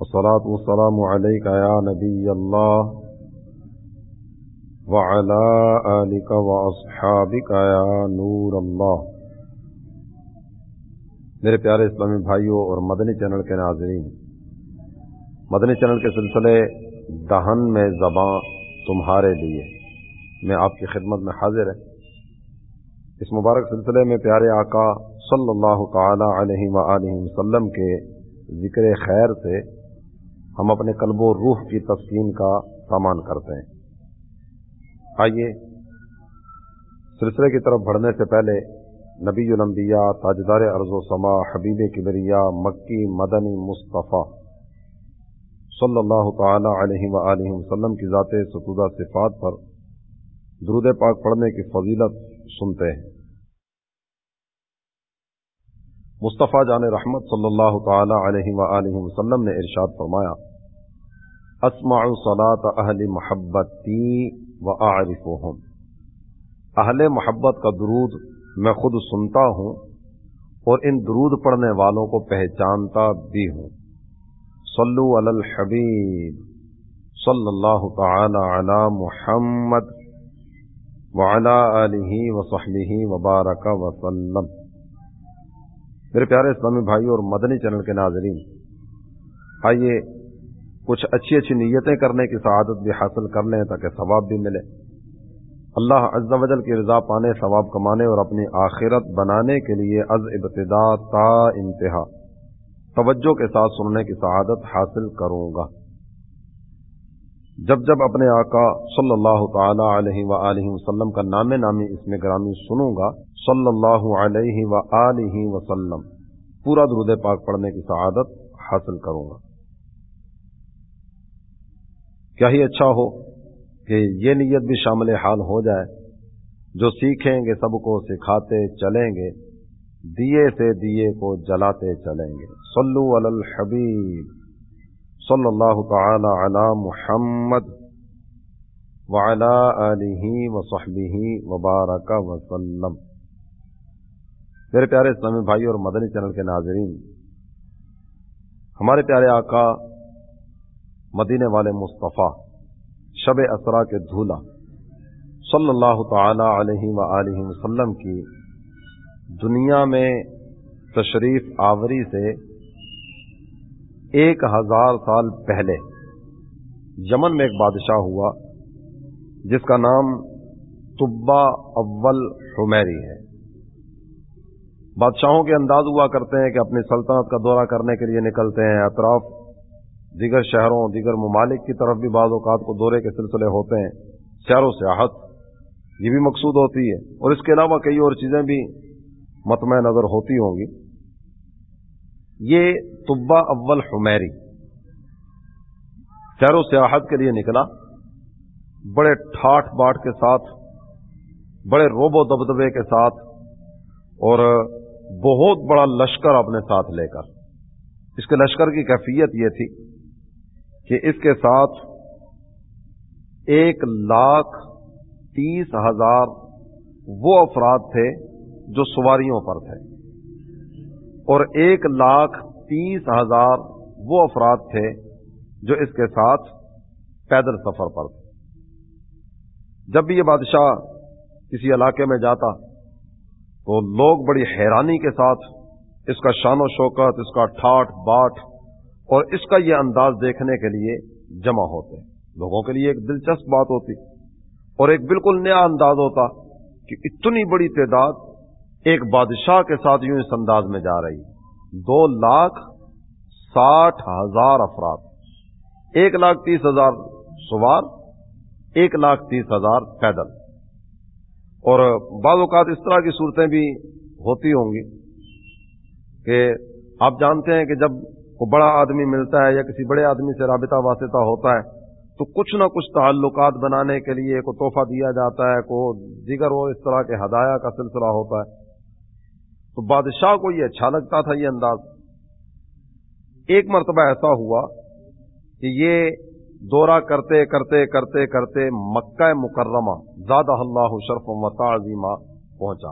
والصلاة والسلام عليك يا نبي الله وعلى آلك وأصحابك يا نور الله. میرے پیارے اسلامی بھائیوں اور مدنی چینل کے ناظرین، مدنی چینل کے سلسلے دہن میں زباں تمہارے لیے میں آپ کی خدمت میں حاضر ہے اس مبارک سلسلے میں پیارے آقا صلی اللہ تعالی علیہ وآلہ وسلم کے ذکر خیر سے ہم اپنے قلب و روح کی تسکین کا سامان کرتے ہیں۔ آئیے، سلسلے کی طرف بڑھنے سے پہلے نبی الانبیاء، تاجدار ارض و سما، حبیب کبریا، مکی، مدنی مصطفیٰ صلی اللہ تعالی علیہ وآلہ وسلم کی ذات ستودہ صفات پر درود پاک پڑھنے کی فضیلت سنتے ہیں۔ مصطفیٰ جان رحمت صلی اللہ تعالی علیہ وآلہ وسلم نے ارشاد فرمایا اسمع صلاة اہل محبتی و اہل محبت کا درود میں خود سنتا ہوں اور ان درود پڑھنے والوں کو پہچانتا بھی ہوں۔ صلو علی الحبیب صلی اللہ تعالی علی محمد وعلی آلہ وصحبہ وبارک وسلم۔ میرے پیارے اسلامی بھائی اور مدنی چینل کے ناظرین، آئیے کچھ اچھی اچھی نیتیں کرنے کی سعادت بھی حاصل کر لیں تاکہ ثواب بھی ملے۔ اللہ عز و جل کی رضا پانے، ثواب کمانے اور اپنی آخرت بنانے کے لیے از ابتدا تا انتہا توجہ کے ساتھ سننے کی سعادت حاصل کروں گا۔ جب جب اپنے آقا صلی اللہ تعالی علیہ وآلہ وسلم کا نام نامی اس میں گرامی سنوں گا، صلی اللہ علیہ وآلہ وسلم، پورا درود پاک پڑھنے کی سعادت حاصل کروں گا۔ کیا ہی اچھا ہو کہ یہ نیت بھی شامل حال ہو جائے، جو سیکھیں گے سب کو، سکھاتے چلیں گے، دیے سے دیے کو جلاتے چلیں گے۔ صلو علی الحبیب۔ صلی اللہ تعالی علی محمد وعلی آلہ وصحبہ وبارک وسلم۔ میرے پیارے اسلامی بھائی اور مدنی چینل کے ناظرین، ہمارے پیارے آقا مدینے والے مصطفیٰ، شب اسرا کے دھولا، صلی اللہ تعالی علیہ وآلہ وسلم کی دنیا میں تشریف آوری سے ایک ہزار سال پہلے یمن میں ایک بادشاہ ہوا، جس کا نام طبا اول حمیری ہے۔ بادشاہوں کے انداز ہوا کرتے ہیں کہ اپنی سلطنت کا دورہ کرنے کے لیے نکلتے ہیں۔ اطراف، دیگر شہروں، دیگر ممالک کی طرف بھی بعض اوقات کو دورے کے سلسلے ہوتے ہیں۔ سیر و سیاحت یہ بھی مقصود ہوتی ہے۔ اور اس کے علاوہ کئی اور چیزیں بھی متمع نظر ہوتی ہوں گی۔ یہ طبا اول حمیری سیر و سیاحت کے لیے نکلا، بڑے ٹھاٹ باٹ کے ساتھ، بڑے روب و دبدبے کے ساتھ، اور بہت بڑا لشکر اپنے ساتھ لے کر۔ اس کے لشکر کی کیفیت یہ تھی کہ اس کے ساتھ ایک لاکھ تیس ہزار وہ افراد تھے جو سواریوں پر تھے۔ اور ایک لاکھ تیس ہزار وہ افراد تھے جو اس کے ساتھ پیدل سفر پر تھے۔ جب بھی یہ بادشاہ کسی علاقے میں جاتا تو لوگ بڑی حیرانی کے ساتھ اس کا شان و شوکت، اس کا ٹھاٹ، باٹ اور اس کا یہ انداز دیکھنے کے لیے جمع ہوتے۔ لوگوں کے لیے ایک دلچسپ بات ہوتی اور ایک بالکل نیا انداز ہوتا کہ اتنی بڑی تعداد ایک بادشاہ کے ساتھ یوں اس انداز میں جا رہی۔ دو لاکھ ساٹھ ہزار افراد۔ ایک لاکھ تیس ہزار سوار، ایک لاکھ تیس ہزار پیدل۔ اور بعض اوقات اس طرح کی صورتیں بھی ہوتی ہوں گی کہ آپ جانتے ہیں کہ جب کو بڑا آدمی ملتا ہے یا کسی بڑے آدمی سے رابطہ واسطہ ہوتا ہے، تو کچھ نہ کچھ تعلقات بنانے کے لیے کو تحفہ دیا جاتا ہے، کو دیگر وہ اس طرح کے ہدایہ کا سلسلہ ہوتا ہے۔ تو بادشاہ کو یہ اچھا لگتا تھا، یہ انداز۔ ایک مرتبہ ایسا ہوا کہ یہ دورہ کرتے کرتے کرتے کرتے مکہ مکرمہ زیادہ اللہ شرف و تعظیمہ پہنچا۔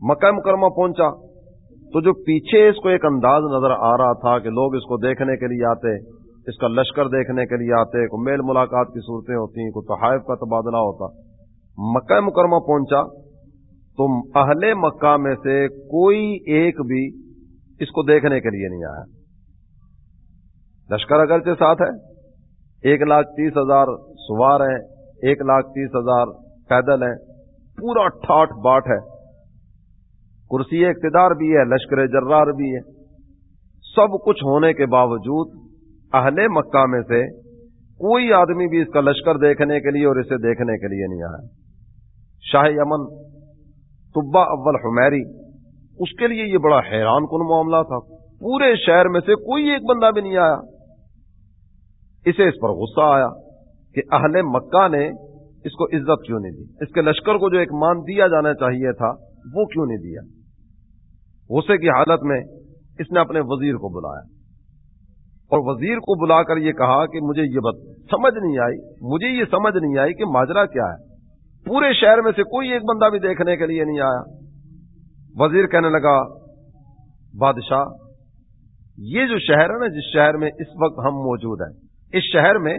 مکہ مکرمہ پہنچا تو جو پیچھے اس کو ایک انداز نظر آ رہا تھا کہ لوگ اس کو دیکھنے کے لیے آتے، اس کا لشکر دیکھنے کے لیے آتے، کوئی میل ملاقات کی صورتیں ہوتی کوئی تحائف کا تبادلہ ہوتا۔ مکہ مکرمہ پہنچا تو اہل مکہ میں سے کوئی ایک بھی اس کو دیکھنے کے لیے نہیں آیا۔ لشکر اگرچہ ساتھ ہے ایک لاکھ تیس ہزار سوار ہیں، ایک لاکھ تیس ہزار پیدل ہیں، پورا ٹھاٹ باٹ ہے۔ کرسی اقتدار بھی ہے، لشکر جرار بھی ہے۔ سب کچھ ہونے کے باوجود اہل مکہ میں سے کوئی آدمی بھی اس کا لشکر دیکھنے کے لیے اور اسے دیکھنے کے لیے نہیں آیا۔ شاہ یمن طبا اول حمیری۔ اس کے لیے یہ بڑا حیران کن معاملہ تھا۔ پورے شہر میں سے کوئی ایک بندہ بھی نہیں آیا۔ اسے اس پر غصہ آیا کہ اہل مکہ نے اس کو عزت کیوں نہیں دی؟ اس کے لشکر کو جو ایک مان دیا جانا چاہیے تھا، وہ کیوں نہیں دیا؟ غصے کی حالت میں اس نے اپنے وزیر کو بلایا۔ اور وزیر کو بلا کر یہ کہا کہ مجھے یہ بات سمجھ نہیں آئی، مجھے یہ سمجھ نہیں آئی کہ ماجرا کیا ہے۔ پورے شہر میں سے کوئی ایک بندہ بھی دیکھنے کے لیے نہیں آیا۔ وزیر کہنے لگا، بادشاہ، یہ جو شہر ہے نا، جس شہر میں اس وقت ہم موجود ہیں، اس شہر میں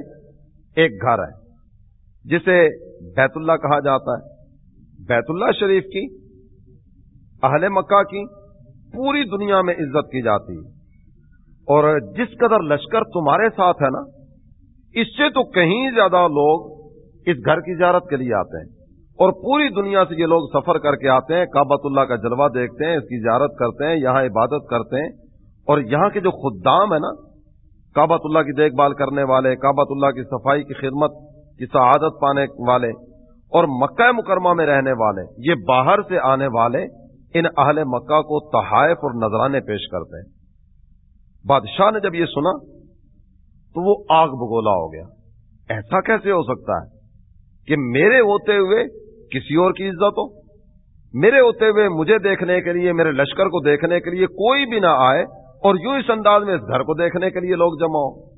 ایک گھر ہے، جسے بیت اللہ کہا جاتا ہے۔ بیت اللہ شریف کی، اہل مکہ کی پوری دنیا میں عزت کی جاتی اور جس قدر لشکر تمہارے ساتھ ہے نا، اس سے تو کہیں زیادہ لوگ اس گھر کی زیارت کے لیے آتے ہیں۔ اور پوری دنیا سے یہ لوگ سفر کر کے آتے ہیں کابت اللہ کا جلوہ دیکھتے ہیں، اس کی زیارت کرتے ہیں، یہاں عبادت کرتے ہیں۔ اور یہاں کے جو خدام ہے نا کابت اللہ کی دیکھ بھال کرنے والے کابت اللہ کی صفائی کی خدمت، کی سعادت پانے والے، اور مکہ مکرمہ میں رہنے والے، یہ باہر سے آنے والے، ان اہل مکہ کو تحائف اور نذرانے پیش کرتے ہیں۔ بادشاہ نے جب یہ سنا، تو وہ آگ بگولا ہو گیا۔ ایسا کیسے ہو سکتا ہے کہ میرے ہوتے ہوئے کسی اور کی عزت ہو؟ میرے ہوتے ہوئے مجھے دیکھنے کے لیے، میرے لشکر کو دیکھنے کے لیے کوئی بھی نہ آئے اور یوں اس انداز میں اس گھر کو دیکھنے کے لیے لوگ جمع ہو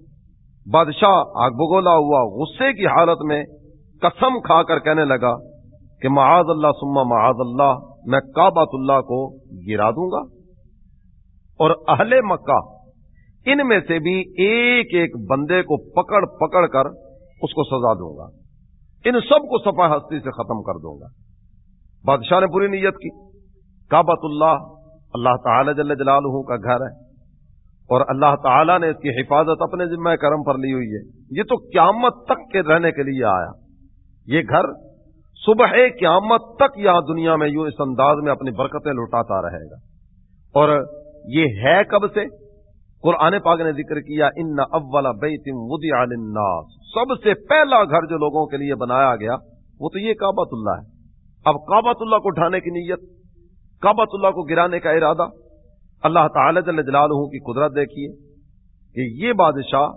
بادشاہ آگ بگولا ہوا غصے کی حالت میں قسم کھا کر کہنے لگا کہ معاذ اللہ سما معاذ اللہ، میں کابات اللہ کو گرا دوں گا۔ اور اہل مکہ ان میں سے بھی ایک ایک بندے کو پکڑ پکڑ کر اس کو سزا دوں گا۔ ان سب کو سفا ہستی سے ختم کر دوں گا۔ بادشاہ نے پوری نیت کی۔ کابت اللہ اللہ تعالی جل جلالہ کا گھر ہے۔ اور اللہ تعالی نے اس کی حفاظت اپنے ذمہ کرم پر لی ہوئی ہے۔ یہ تو قیامت تک کے رہنے کے لیے آیا۔ یہ گھر صبح قیامت تک یہاں دنیا میں یوں اس انداز میں اپنی برکتیں لوٹاتا رہے گا۔ اور یہ ہے کب سے؟ قرآن پاک نے ذکر کیا ان اول بیت ودی الناس سب سے پہلا گھر جو لوگوں کے لیے بنایا گیا، وہ تو یہ کابت اللہ ہے۔ اب کابت اللہ کو اٹھانے کی نیت کابت اللہ کو گرانے کا ارادہ، اللہ تعالی جل جلالہ کی قدرت دیکھیے کہ یہ بادشاہ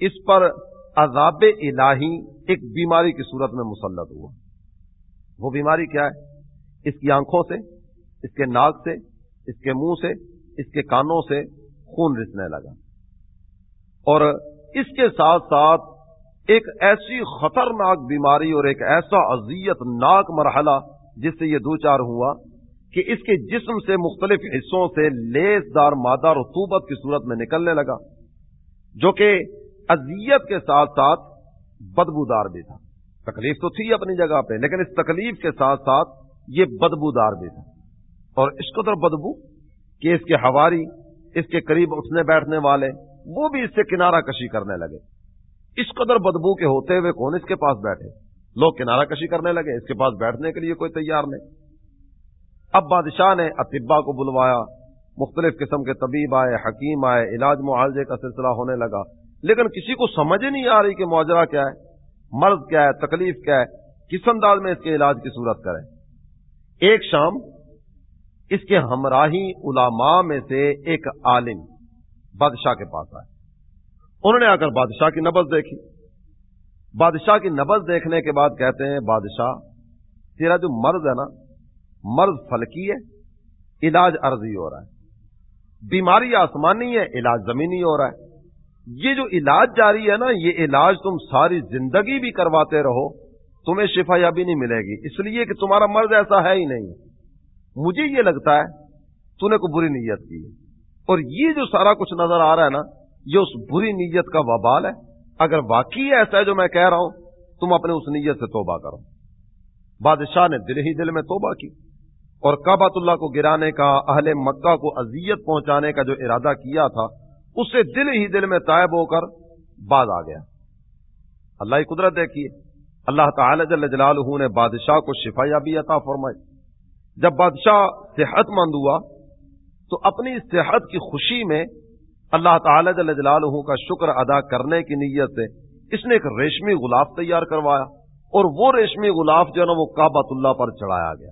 اس پر عذاب الہی ایک بیماری کی صورت میں مسلط ہوا۔ وہ بیماری کیا ہے؟ اس کی آنکھوں سے، اس کے ناک سے، اس کے منہ سے، اس کے کانوں سے خون رسنے لگا۔ اور اس کے ساتھ ساتھ ایک ایسی خطرناک بیماری اور ایک ایسا اذیت ناک مرحلہ جس سے یہ دو چار ہوا کہ اس کے جسم سے مختلف حصوں سے لیس دار مادہ رتوبت کی صورت میں نکلنے لگا، جو کہ اذیت کے ساتھ ساتھ بدبودار بھی تھا۔ تکلیف تو تھی اپنی جگہ پہ، لیکن اس تکلیف کے ساتھ ساتھ یہ بدبو دار بھی تھا۔ اور اس قدر بدبو کہ اس کے ہواری اس کے قریب اٹھنے بیٹھنے والے، وہ بھی اس سے کنارہ کشی کرنے لگے۔ اس قدر بدبو کے ہوتے ہوئے کون اس کے پاس بیٹھے؟ لوگ کنارہ کشی کرنے لگے، اس کے پاس بیٹھنے کے لیے کوئی تیار نہیں۔ اب بادشاہ نے اطبا کو بلوایا، مختلف قسم کے طبیب آئے، حکیم آئے، علاج معالجے کا سلسلہ ہونے لگا۔ لیکن کسی کو سمجھ نہیں آ رہی کہ معاجرہ کیا ہے، مرض کیا ہے، تکلیف کیا ہے، کس انداز میں اس کے علاج کی صورت کرے ایک شام اس کے ہمراہی علماء میں سے ایک عالم بادشاہ کے پاس آئے۔ انہوں نے آ کر بادشاہ کی نبز دیکھی۔ بادشاہ کی نبز دیکھنے کے بعد کہتے ہیں، بادشاہ، تیرا جو مرض ہے نا، مرض فلکی ہے، علاج عرضی ہو رہا ہے۔ بیماری آسمانی ہے، علاج زمینی ہو رہا ہے۔ یہ جو علاج جاری ہے نا، یہ علاج تم ساری زندگی بھی کرواتے رہو، تمہیں شفا یابی نہیں ملے گی۔ اس لیے کہ تمہارا مرض ایسا ہے ہی نہیں۔ مجھے یہ لگتا ہے تو نے کوئی بری نیت کی اور یہ جو سارا کچھ نظر آ رہا ہے نا، یہ اس بری نیت کا وبال ہے۔ اگر واقعی ایسا ہے جو میں کہہ رہا ہوں، تم اپنے اس نیت سے توبہ کرو۔ بادشاہ نے دل ہی دل میں توبہ کی۔ اور کابات اللہ کو گرانے کا، اہل مکہ کو اذیت پہنچانے کا جو ارادہ کیا تھا، اسے دل ہی دل میں طائب ہو کر باز آ گیا۔ اللہ کی قدرت دیکھیے۔ اللہ تعالی جل جلالہ نے بادشاہ کو شفا یابی عطا فرمائی۔ جب بادشاہ صحت مند ہوا، تو اپنی صحت کی خوشی میں اللہ تعالی جل جلالہ کا شکر ادا کرنے کی نیت سے اس نے ایک ریشمی غلاف تیار کروایا اور وہ ریشمی غلاف جو ہے نا وہ کابت اللہ پر چڑھایا گیا۔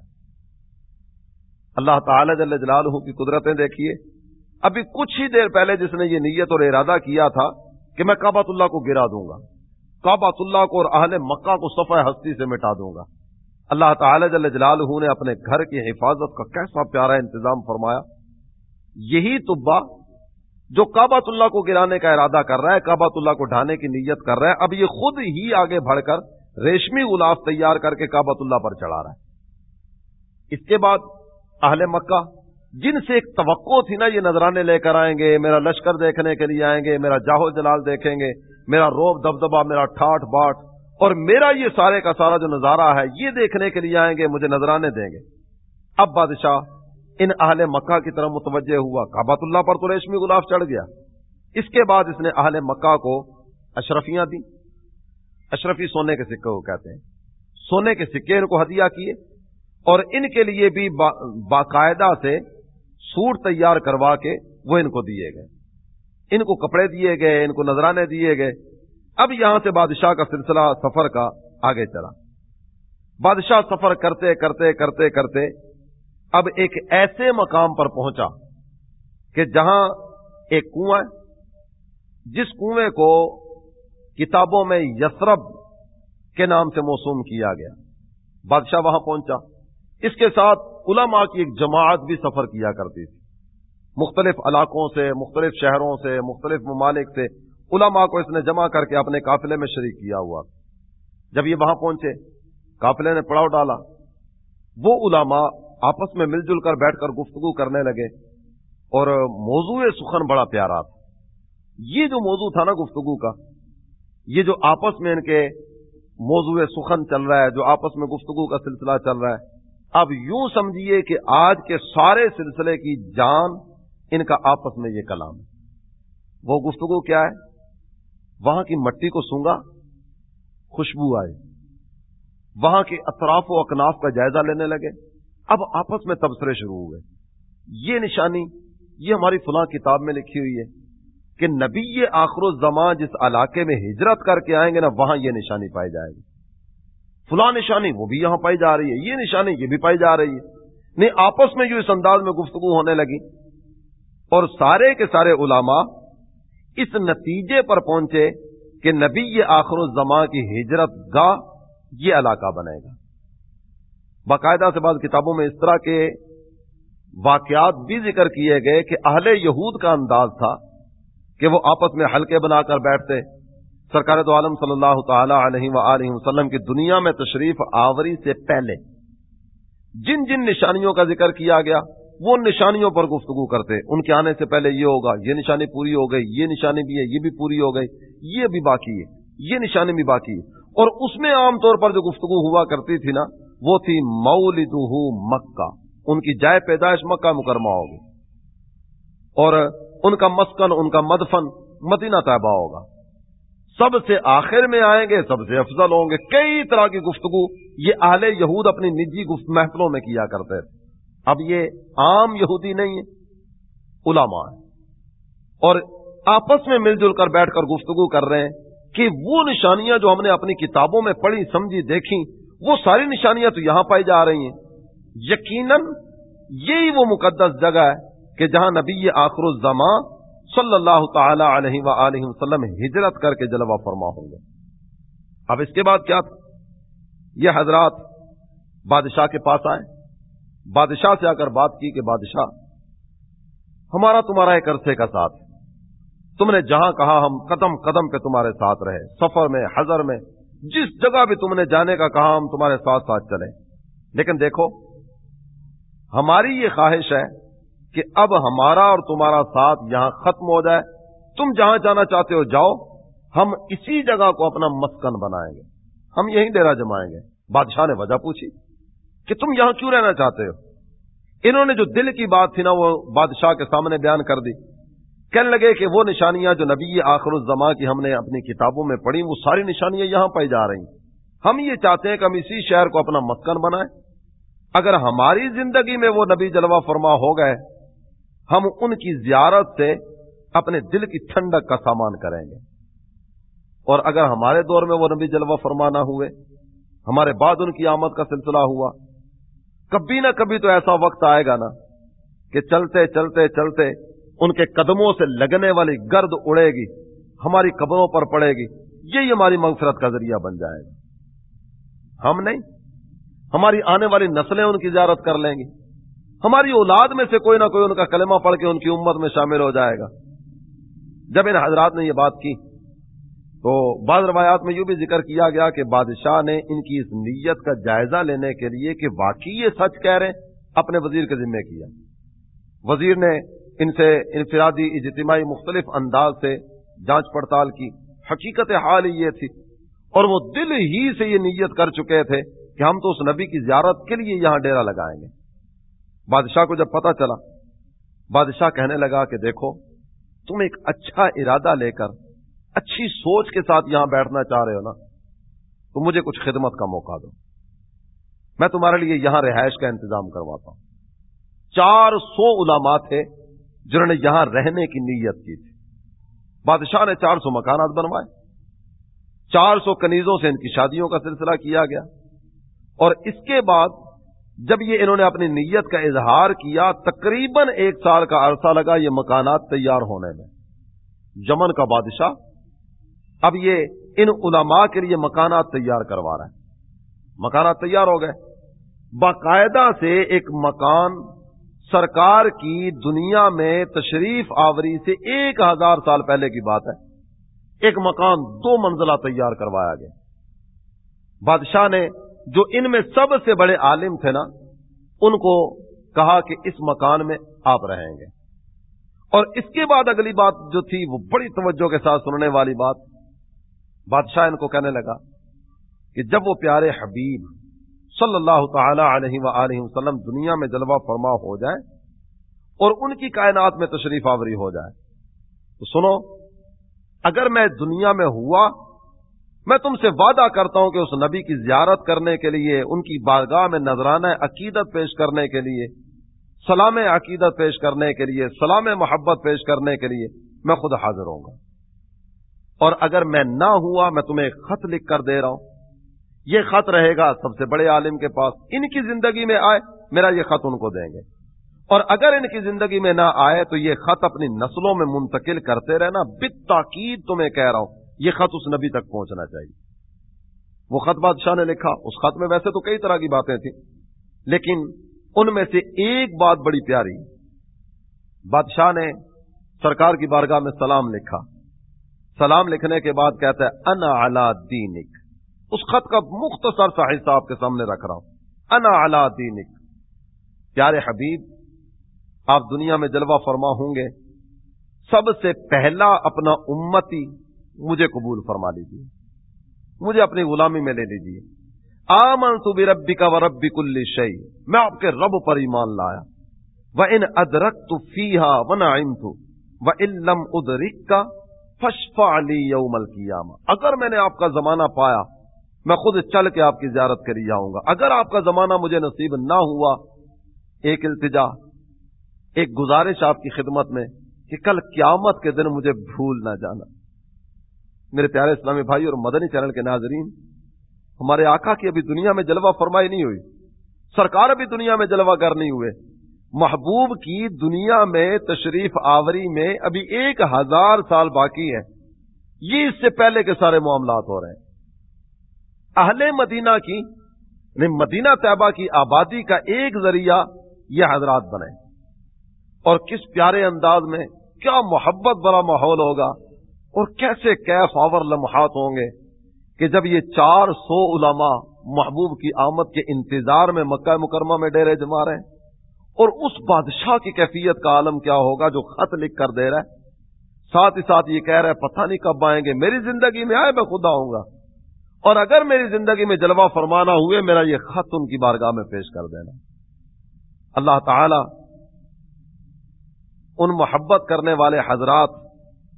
اللہ تعالی جل جلالہ کی قدرتیں دیکھیے۔ ابھی کچھ ہی دیر پہلے جس نے یہ نیت اور ارادہ کیا تھا کہ میں کابت اللہ کو گرا دوں گا کابت اللہ کو اور اہل مکہ کو صفحہ ہستی سے مٹا دوں گا۔ اللہ تعالی جل جلالہ نے اپنے گھر کی حفاظت کا کیسا پیارا انتظام فرمایا۔ یہی طبا جو کابت اللہ کو گرانے کا ارادہ کر رہا ہے کابت اللہ کو ڈھانے کی نیت کر رہا ہے، اب یہ خود ہی آگے بڑھ کر ریشمی غلاف تیار کر کے کابت اللہ پر چڑھا رہا ہے۔ اس کے بعد اہل مکہ، جن سے ایک توقع تھی نا، یہ نظرانے لے کر آئیں گے، میرا لشکر دیکھنے کے لیے آئیں گے، میرا جاہو جلال دیکھیں گے، میرا روب دبدبا میرا ٹھاٹ باٹ اور میرا یہ سارے کا سارا جو نظارہ ہے، یہ دیکھنے کے لیے آئیں گے، مجھے نظرانے دیں گے۔ اب بادشاہ ان اہل مکہ کی طرف متوجہ ہوا۔ کابت اللہ پر تو ریشمی گلاف چڑھ گیا۔ اس کے بعد اس نے اہل مکہ کو اشرفیاں دی اشرفی سونے کے سکے کو کہتے ہیں۔ سونے کے سکے ان کو ہدیہ کیے۔ اور ان کے لیے بھی باقاعدہ سے سوٹ تیار کروا کے وہ ان کو دیے گئے۔ ان کو کپڑے دیے گئے، ان کو نذرانے دیے گئے۔ اب یہاں سے بادشاہ کا سلسلہ سفر کا آگے چلا۔ بادشاہ سفر کرتے کرتے کرتے کرتے اب ایک ایسے مقام پر پہنچا کہ جہاں ایک کنواں جس کنویں کو کتابوں میں یسرب کے نام سے موسوم کیا گیا۔ بادشاہ وہاں پہنچا۔ اس کے ساتھ علماء کی ایک جماعت بھی سفر کیا کرتی تھی۔ مختلف علاقوں سے، مختلف شہروں سے، مختلف ممالک سے علماء کو اس نے جمع کر کے اپنے قافلے میں شریک کیا ہوا۔ جب یہ وہاں پہنچے، قافلے نے پڑاؤ ڈالا۔ وہ علماء آپس میں مل جل کر بیٹھ کر گفتگو کرنے لگے اور موضوع سخن بڑا پیارا تھا۔ یہ جو موضوع تھا نا گفتگو کا، یہ جو آپس میں ان کے موضوع سخن چل رہا ہے، جو آپس میں گفتگو کا سلسلہ چل رہا ہے، اب یوں سمجھیے کہ آج کے سارے سلسلے کی جان ان کا آپس میں یہ کلام ہے۔ وہ گفتگو کیا ہے؟ وہاں کی مٹی کو سونگا، خوشبو آئے وہاں کے اطراف و اکناف کا جائزہ لینے لگے۔ اب آپس میں تبصرے شروع ہوئے۔ یہ نشانی، یہ ہماری فلاں کتاب میں لکھی ہوئی ہے کہ نبی آخر الزمان جس علاقے میں ہجرت کر کے آئیں گے نا، وہاں یہ نشانی پائی جائے گی۔ فلاں نشانی، وہ بھی یہاں پائی جا رہی ہے۔ یہ نشانی، یہ بھی پائی جا رہی ہے۔ نہیں، آپس میں جو اس انداز میں گفتگو ہونے لگی اور سارے کے سارے علماء اس نتیجے پر پہنچے کہ نبی یہ آخر الزمان کی ہجرت گاہ یہ علاقہ بنے گا۔ باقاعدہ سے بعض کتابوں میں اس طرح کے واقعات بھی ذکر کیے گئے کہ اہل یہود کا انداز تھا کہ وہ آپس میں ہلکے بنا کر بیٹھتے۔ سرکار تو عالم صلی اللہ تعالی علیہ و وسلم کی دنیا میں تشریف آوری سے پہلے۔ جن جن نشانیوں کا ذکر کیا گیا وہ نشانیوں پر گفتگو کرتے۔ ان کے آنے سے پہلے یہ ہوگا، یہ نشانی پوری ہو گئی، یہ نشانی بھی ہے، یہ بھی پوری ہو گئی، یہ بھی باقی ہے، یہ نشانی بھی باقی ہے۔ اور اس میں عام طور پر جو گفتگو ہوا کرتی تھی نا، وہ تھی مولد مکہ۔ ان کی جائے پیدائش مکہ مکرمہ ہوگی۔ اور ان کا مسکن، ان کا مدفن مدینہ طیبہ ہوگا۔ سب سے آخر میں آئیں گے، سب سے افضل ہوں گے۔ کئی طرح کی گفتگو یہ اہل یہود اپنی نجی محفلوں میں کیا کرتے تھے۔ اب یہ عام یہودی نہیں ہے علماء ہے اور آپس میں مل جل کر بیٹھ کر گفتگو کر رہے ہیں کہ وہ نشانیاں جو ہم نے اپنی کتابوں میں پڑھی، سمجھی، دیکھی، وہ ساری نشانیاں تو یہاں پائی جا رہی ہیں۔ یقیناً یہی وہ مقدس جگہ ہے کہ جہاں نبی آخر الزماں صلی اللہ تعالی علیہ وآلہ وسلم ہجرت کر کے جلوہ فرما ہوں گے۔ اب اس کے بعد کیا تھا؟ یہ حضرات بادشاہ کے پاس آئے۔ بادشاہ سے آ کر بات کی کہ بادشاہ، ہمارا تمہارا ایک عرصے کا ساتھ تم نے جہاں کہا ہم قدم قدم پہ تمہارے ساتھ رہے، سفر میں، حضر میں، جس جگہ بھی تم نے جانے کا کہا ہم تمہارے ساتھ ساتھ چلے۔ لیکن دیکھو، ہماری یہ خواہش ہے کہ اب ہمارا اور تمہارا ساتھ یہاں ختم ہو جائے۔ تم جہاں جانا چاہتے ہو جاؤ، ہم اسی جگہ کو اپنا مسکن بنائیں گے۔ ہم یہیں ڈیرا جمائیں گے۔ بادشاہ نے وجہ پوچھی۔ کہ تم یہاں کیوں رہنا چاہتے ہو؟ انہوں نے جو دل کی بات تھی نا وہ بادشاہ کے سامنے بیان کر دی۔ کہنے لگے کہ وہ نشانیاں جو نبی آخر الزما کی ہم نے اپنی کتابوں میں پڑھی، وہ ساری نشانیاں یہاں پائی جا رہی ہم یہ چاہتے ہیں کہ ہم اسی شہر کو اپنا مسکن بنائیں۔ اگر ہماری زندگی میں وہ نبی جلوہ فرما ہو گئے، ہم ان کی زیارت سے اپنے دل کی ٹھنڈک کا سامان کریں گے۔ اور اگر ہمارے دور میں وہ نبی جلوہ فرما نہ ہوئے، ہمارے بعد ان کی آمد کا سلسلہ ہوا کبھی نہ کبھی تو ایسا وقت آئے گا نا کہ چلتے چلتے چلتے ان کے قدموں سے لگنے والی گرد اڑے گی، ہماری قبروں پر پڑے گی، یہی ہماری مغفرت کا ذریعہ بن جائے گا۔ ہم نہیں، ہماری آنے والی نسلیں ان کی زیارت کر لیں گی۔ ہماری اولاد میں سے کوئی نہ کوئی ان کا کلمہ پڑھ کے ان کی امت میں شامل ہو جائے گا۔ جب ان حضرات نے یہ بات کی تو بعض روایات میں یوں بھی ذکر کیا گیا کہ بادشاہ نے ان کی اس نیت کا جائزہ لینے کے لیے کہ واقعی یہ سچ کہہ رہے اپنے وزیر کے ذمے کیا۔ وزیر نے ان سے انفرادی اجتماعی مختلف انداز سے جانچ پڑتال کی۔ حقیقت حال ہی یہ تھی۔ اور وہ دل ہی سے یہ نیت کر چکے تھے کہ ہم تو اس نبی کی زیارت کے لیے یہاں ڈیرا لگائیں گے۔ بادشاہ کو جب پتا چلا، بادشاہ کہنے لگا کہ دیکھو، تم ایک اچھا ارادہ لے کر اچھی سوچ کے ساتھ یہاں بیٹھنا چاہ رہے ہو نا، تو مجھے کچھ خدمت کا موقع دو۔ میں تمہارے لیے یہاں رہائش کا انتظام کرواتا ہوں۔ چار سو علماء تھے جنہوں نے یہاں رہنے کی نیت کی تھی۔ بادشاہ نے چار سو مکانات بنوائے۔ چار سو کنیزوں سے ان کی شادیوں کا سلسلہ کیا گیا۔ اور اس کے بعد جب یہ انہوں نے اپنی نیت کا اظہار کیا، تقریباً ایک سال کا عرصہ لگا یہ مکانات تیار ہونے میں۔ یمن کا بادشاہ اب یہ ان علماء کے لیے مکانات تیار کروا رہا ہے مکانات تیار ہو گئے۔ باقاعدہ سے ایک مکان سرکار کی دنیا میں تشریف آوری سے ایک ہزار سال پہلے کی بات ہے۔ ایک مکان دو منزلہ تیار کروایا گیا۔ بادشاہ نے جو ان میں سب سے بڑے عالم تھے نا، ان کو کہا کہ اس مکان میں آپ رہیں گے۔ اور اس کے بعد اگلی بات جو تھی، وہ بڑی توجہ کے ساتھ سننے والی بات بادشاہ ان کو کہنے لگا کہ جب وہ پیارے حبیب صلی اللہ تعالی علیہ وآلہ وسلم دنیا میں جلوہ فرما ہو جائے اور ان کی کائنات میں تشریف آوری ہو جائے، تو سنو، اگر میں دنیا میں ہوا، میں تم سے وعدہ کرتا ہوں کہ اس نبی کی زیارت کرنے کے لیے، ان کی بارگاہ میں نذرانہ عقیدت پیش کرنے کے لیے، سلام عقیدت پیش کرنے کے لیے، سلام محبت پیش کرنے کے لیے میں خود حاضر ہوں گا۔ اور اگر میں نہ ہوا، میں تمہیں خط لکھ کر دے رہا ہوں۔ یہ خط رہے گا سب سے بڑے عالم کے پاس۔ ان کی زندگی میں آئے، میرا یہ خط ان کو دیں گے۔ اور اگر ان کی زندگی میں نہ آئے، تو یہ خط اپنی نسلوں میں منتقل کرتے رہنا۔ بت تاکید تمہیں کہہ رہا ہوں، یہ خط اس نبی تک پہنچنا چاہیے۔ وہ خط بادشاہ نے لکھا۔ اس خط میں ویسے تو کئی طرح کی باتیں تھیں، لیکن ان میں سے ایک بات بڑی پیاری۔ بادشاہ نے سرکار کی بارگاہ میں سلام لکھا۔ سلام لکھنے کے بعد کہتا ہے ان اعلی دینک۔ اس خط کا مختصر سا حصہ آپ کے سامنے رکھ رہا ہوں۔ انا علا دینک۔ پیارے حبیب، آپ دنیا میں جلوہ فرما ہوں گے۔ سب سے پہلا اپنا امتی مجھے قبول فرما لیجیے مجھے اپنی غلامی میں لے لیجیے آمن تو بھی ربی کا و ربی کل شعی میں آپ کے رب پر ایمان لایا۔ وہ ان ادرک تو فی ہا ون تو وہ علم ادرک کا فشفا علی یومل قیامہ اگر میں نے آپ کا زمانہ پایا، میں خود چل کے آپ کی زیارت کری جاؤں گا۔ اگر آپ کا زمانہ مجھے نصیب نہ ہوا، ایک التجا، ایک گزارش آپ کی خدمت میں کہ کل قیامت کے دن مجھے بھول نہ جانا۔ میرے پیارے اسلامی بھائی اور مدنی چینل کے ناظرین، ہمارے آقا کی ابھی دنیا میں جلوہ فرمائی نہیں ہوئی، سرکار ابھی دنیا میں جلوہ گر نہیں ہوئے۔ محبوب کی دنیا میں تشریف آوری میں ابھی ایک ہزار سال باقی ہے یہ اس سے پہلے کے سارے معاملات ہو رہے ہیں۔ اہل مدینہ کی یعنی مدینہ طیبہ کی آبادی کا ایک ذریعہ یہ حضرات بنے۔ اور کس پیارے انداز میں کیا محبت بڑا ماحول ہوگا اور کیسے کیف آور لمحات ہوں گے کہ جب یہ چار سو علماء محبوب کی آمد کے انتظار میں مکہ مکرمہ میں ڈیرے جما رہے ہیں۔ اور اس بادشاہ کی کیفیت کا عالم کیا ہوگا جو خط لکھ کر دے رہا ہے؟ ساتھ ہی ساتھ یہ کہہ رہا ہے، پتہ نہیں کب آئیں گے، میری زندگی میں آئے، میں خود آؤں گا۔ اور اگر میری زندگی میں جلوہ فرمانا ہوئے، میرا یہ خط ان کی بارگاہ میں پیش کر دینا۔ اللہ تعالی ان محبت کرنے والے حضرات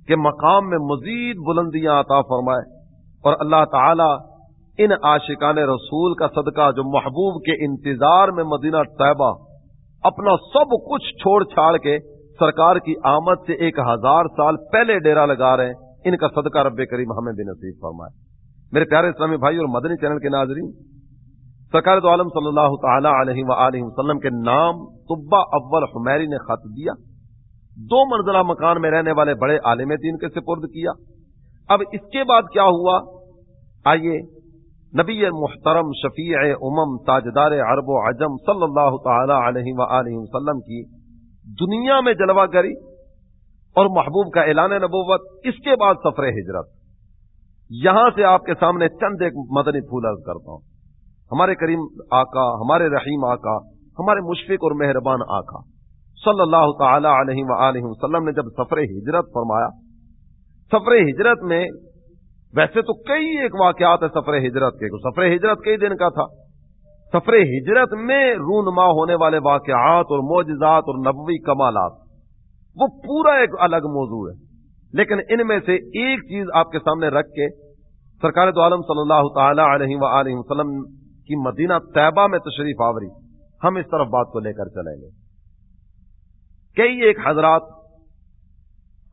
کے مقام میں مزید بلندیاں عطا فرمائے۔ اور اللہ تعالی ان عاشقان رسول کا صدقہ جو محبوب کے انتظار میں مدینہ طیبہ اپنا سب کچھ چھوڑ چھاڑ کے سرکار کی آمد سے ایک ہزار سال پہلے ڈیرا لگا رہے ہیں۔ ان کا صدقہ رب کریم ہمیں بھی نصیب فرمائے۔ میرے پیارے اسلامی بھائی اور مدنی چینل کے ناظرین، سرکار تو عالم صلی اللہ تعالی علیہ وآلہ وسلم کے نام طبا اول حمیری نے خط دیا۔ دو منزلہ مکان میں رہنے والے بڑے عالم دین کے سپرد کیا۔ اب اس کے بعد کیا ہوا؟ آئیے نبی محترم شفیع امم تاجدار عرب و عجم صلی اللہ تعالی علیہ وآلہ وسلم کی دنیا میں جلوہ گری اور محبوب کا اعلان نبوت، اس کے بعد سفر ہجرت۔ یہاں سے آپ کے سامنے چند ایک مدنی پھول عرض کرتا ہوں۔ ہمارے کریم آقا، ہمارے رحیم آقا، ہمارے مشفق اور مہربان آقا۔ صلی اللہ تعالی علیہ وآلہ وسلم نے جب سفر ہجرت فرمایا، سفر ہجرت میں ویسے تو کئی ایک واقعات ہے سفر ہجرت کے سفر ہجرت کئی دن کا تھا۔ سفر ہجرت میں رونما ہونے والے واقعات اور معجزات اور نبوی کمالات، وہ پورا ایک الگ موضوع ہے۔ لیکن ان میں سے ایک چیز آپ کے سامنے رکھ کے سرکار دو عالم صلی اللہ تعالی علیہ وآلہ وسلم کی مدینہ طیبہ میں تشریف آوری، ہم اس طرف بات کو لے کر چلیں گے۔ کئی ایک حضرات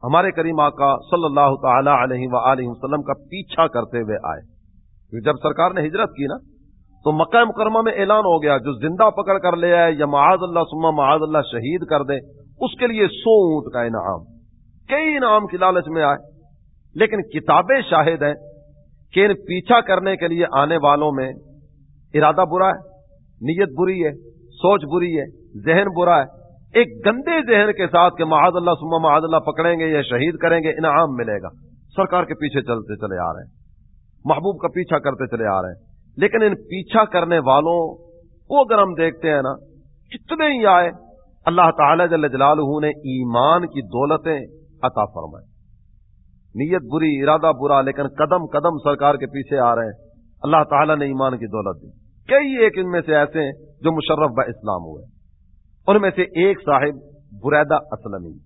ہمارے کریم آقا صلی اللہ تعالی علیہ وآلہ وسلم کا پیچھا کرتے ہوئے آئے۔ جب سرکار نے ہجرت کی نا، تو مکہ مکرمہ میں اعلان ہو گیا، جو زندہ پکڑ کر لے آئے یا معاذ اللہ سما معاذ اللہ شہید کر دے، اس کے لیے سو اونٹ کا انعام۔ کئی انعام کی لالچ میں آئے، لیکن کتابیں شاہد ہیں کہ ان پیچھا کرنے کے لیے آنے والوں میں ارادہ برا ہے، نیت بری ہے، سوچ بری ہے، ذہن برا ہے۔ ایک گندے ذہن کے ساتھ کہ معاذ اللہ سما معاذ اللہ پکڑیں گے یا شہید کریں گے، انعام ملے گا۔ سرکار کے پیچھے چلتے چلے آ رہے ہیں۔ محبوب کا پیچھا کرتے چلے آ رہے ہیں۔ لیکن ان پیچھا کرنے والوں کو اگر ہم دیکھتے ہیں نا کتنے ہی آئے۔ اللہ تعالی جل جلالہ نے ایمان کی دولتیں عطا فرمائے نیت بری، ارادہ برا، لیکن قدم قدم سرکار کے پیچھے آ رہے ہیں۔ اللہ تعالیٰ نے ایمان کی دولت دی۔ کئی ایک ان میں سے ایسے ہیں جو مشرف با اسلام ہوئے۔ ان میں سے ایک صاحب بریدہ اسلمی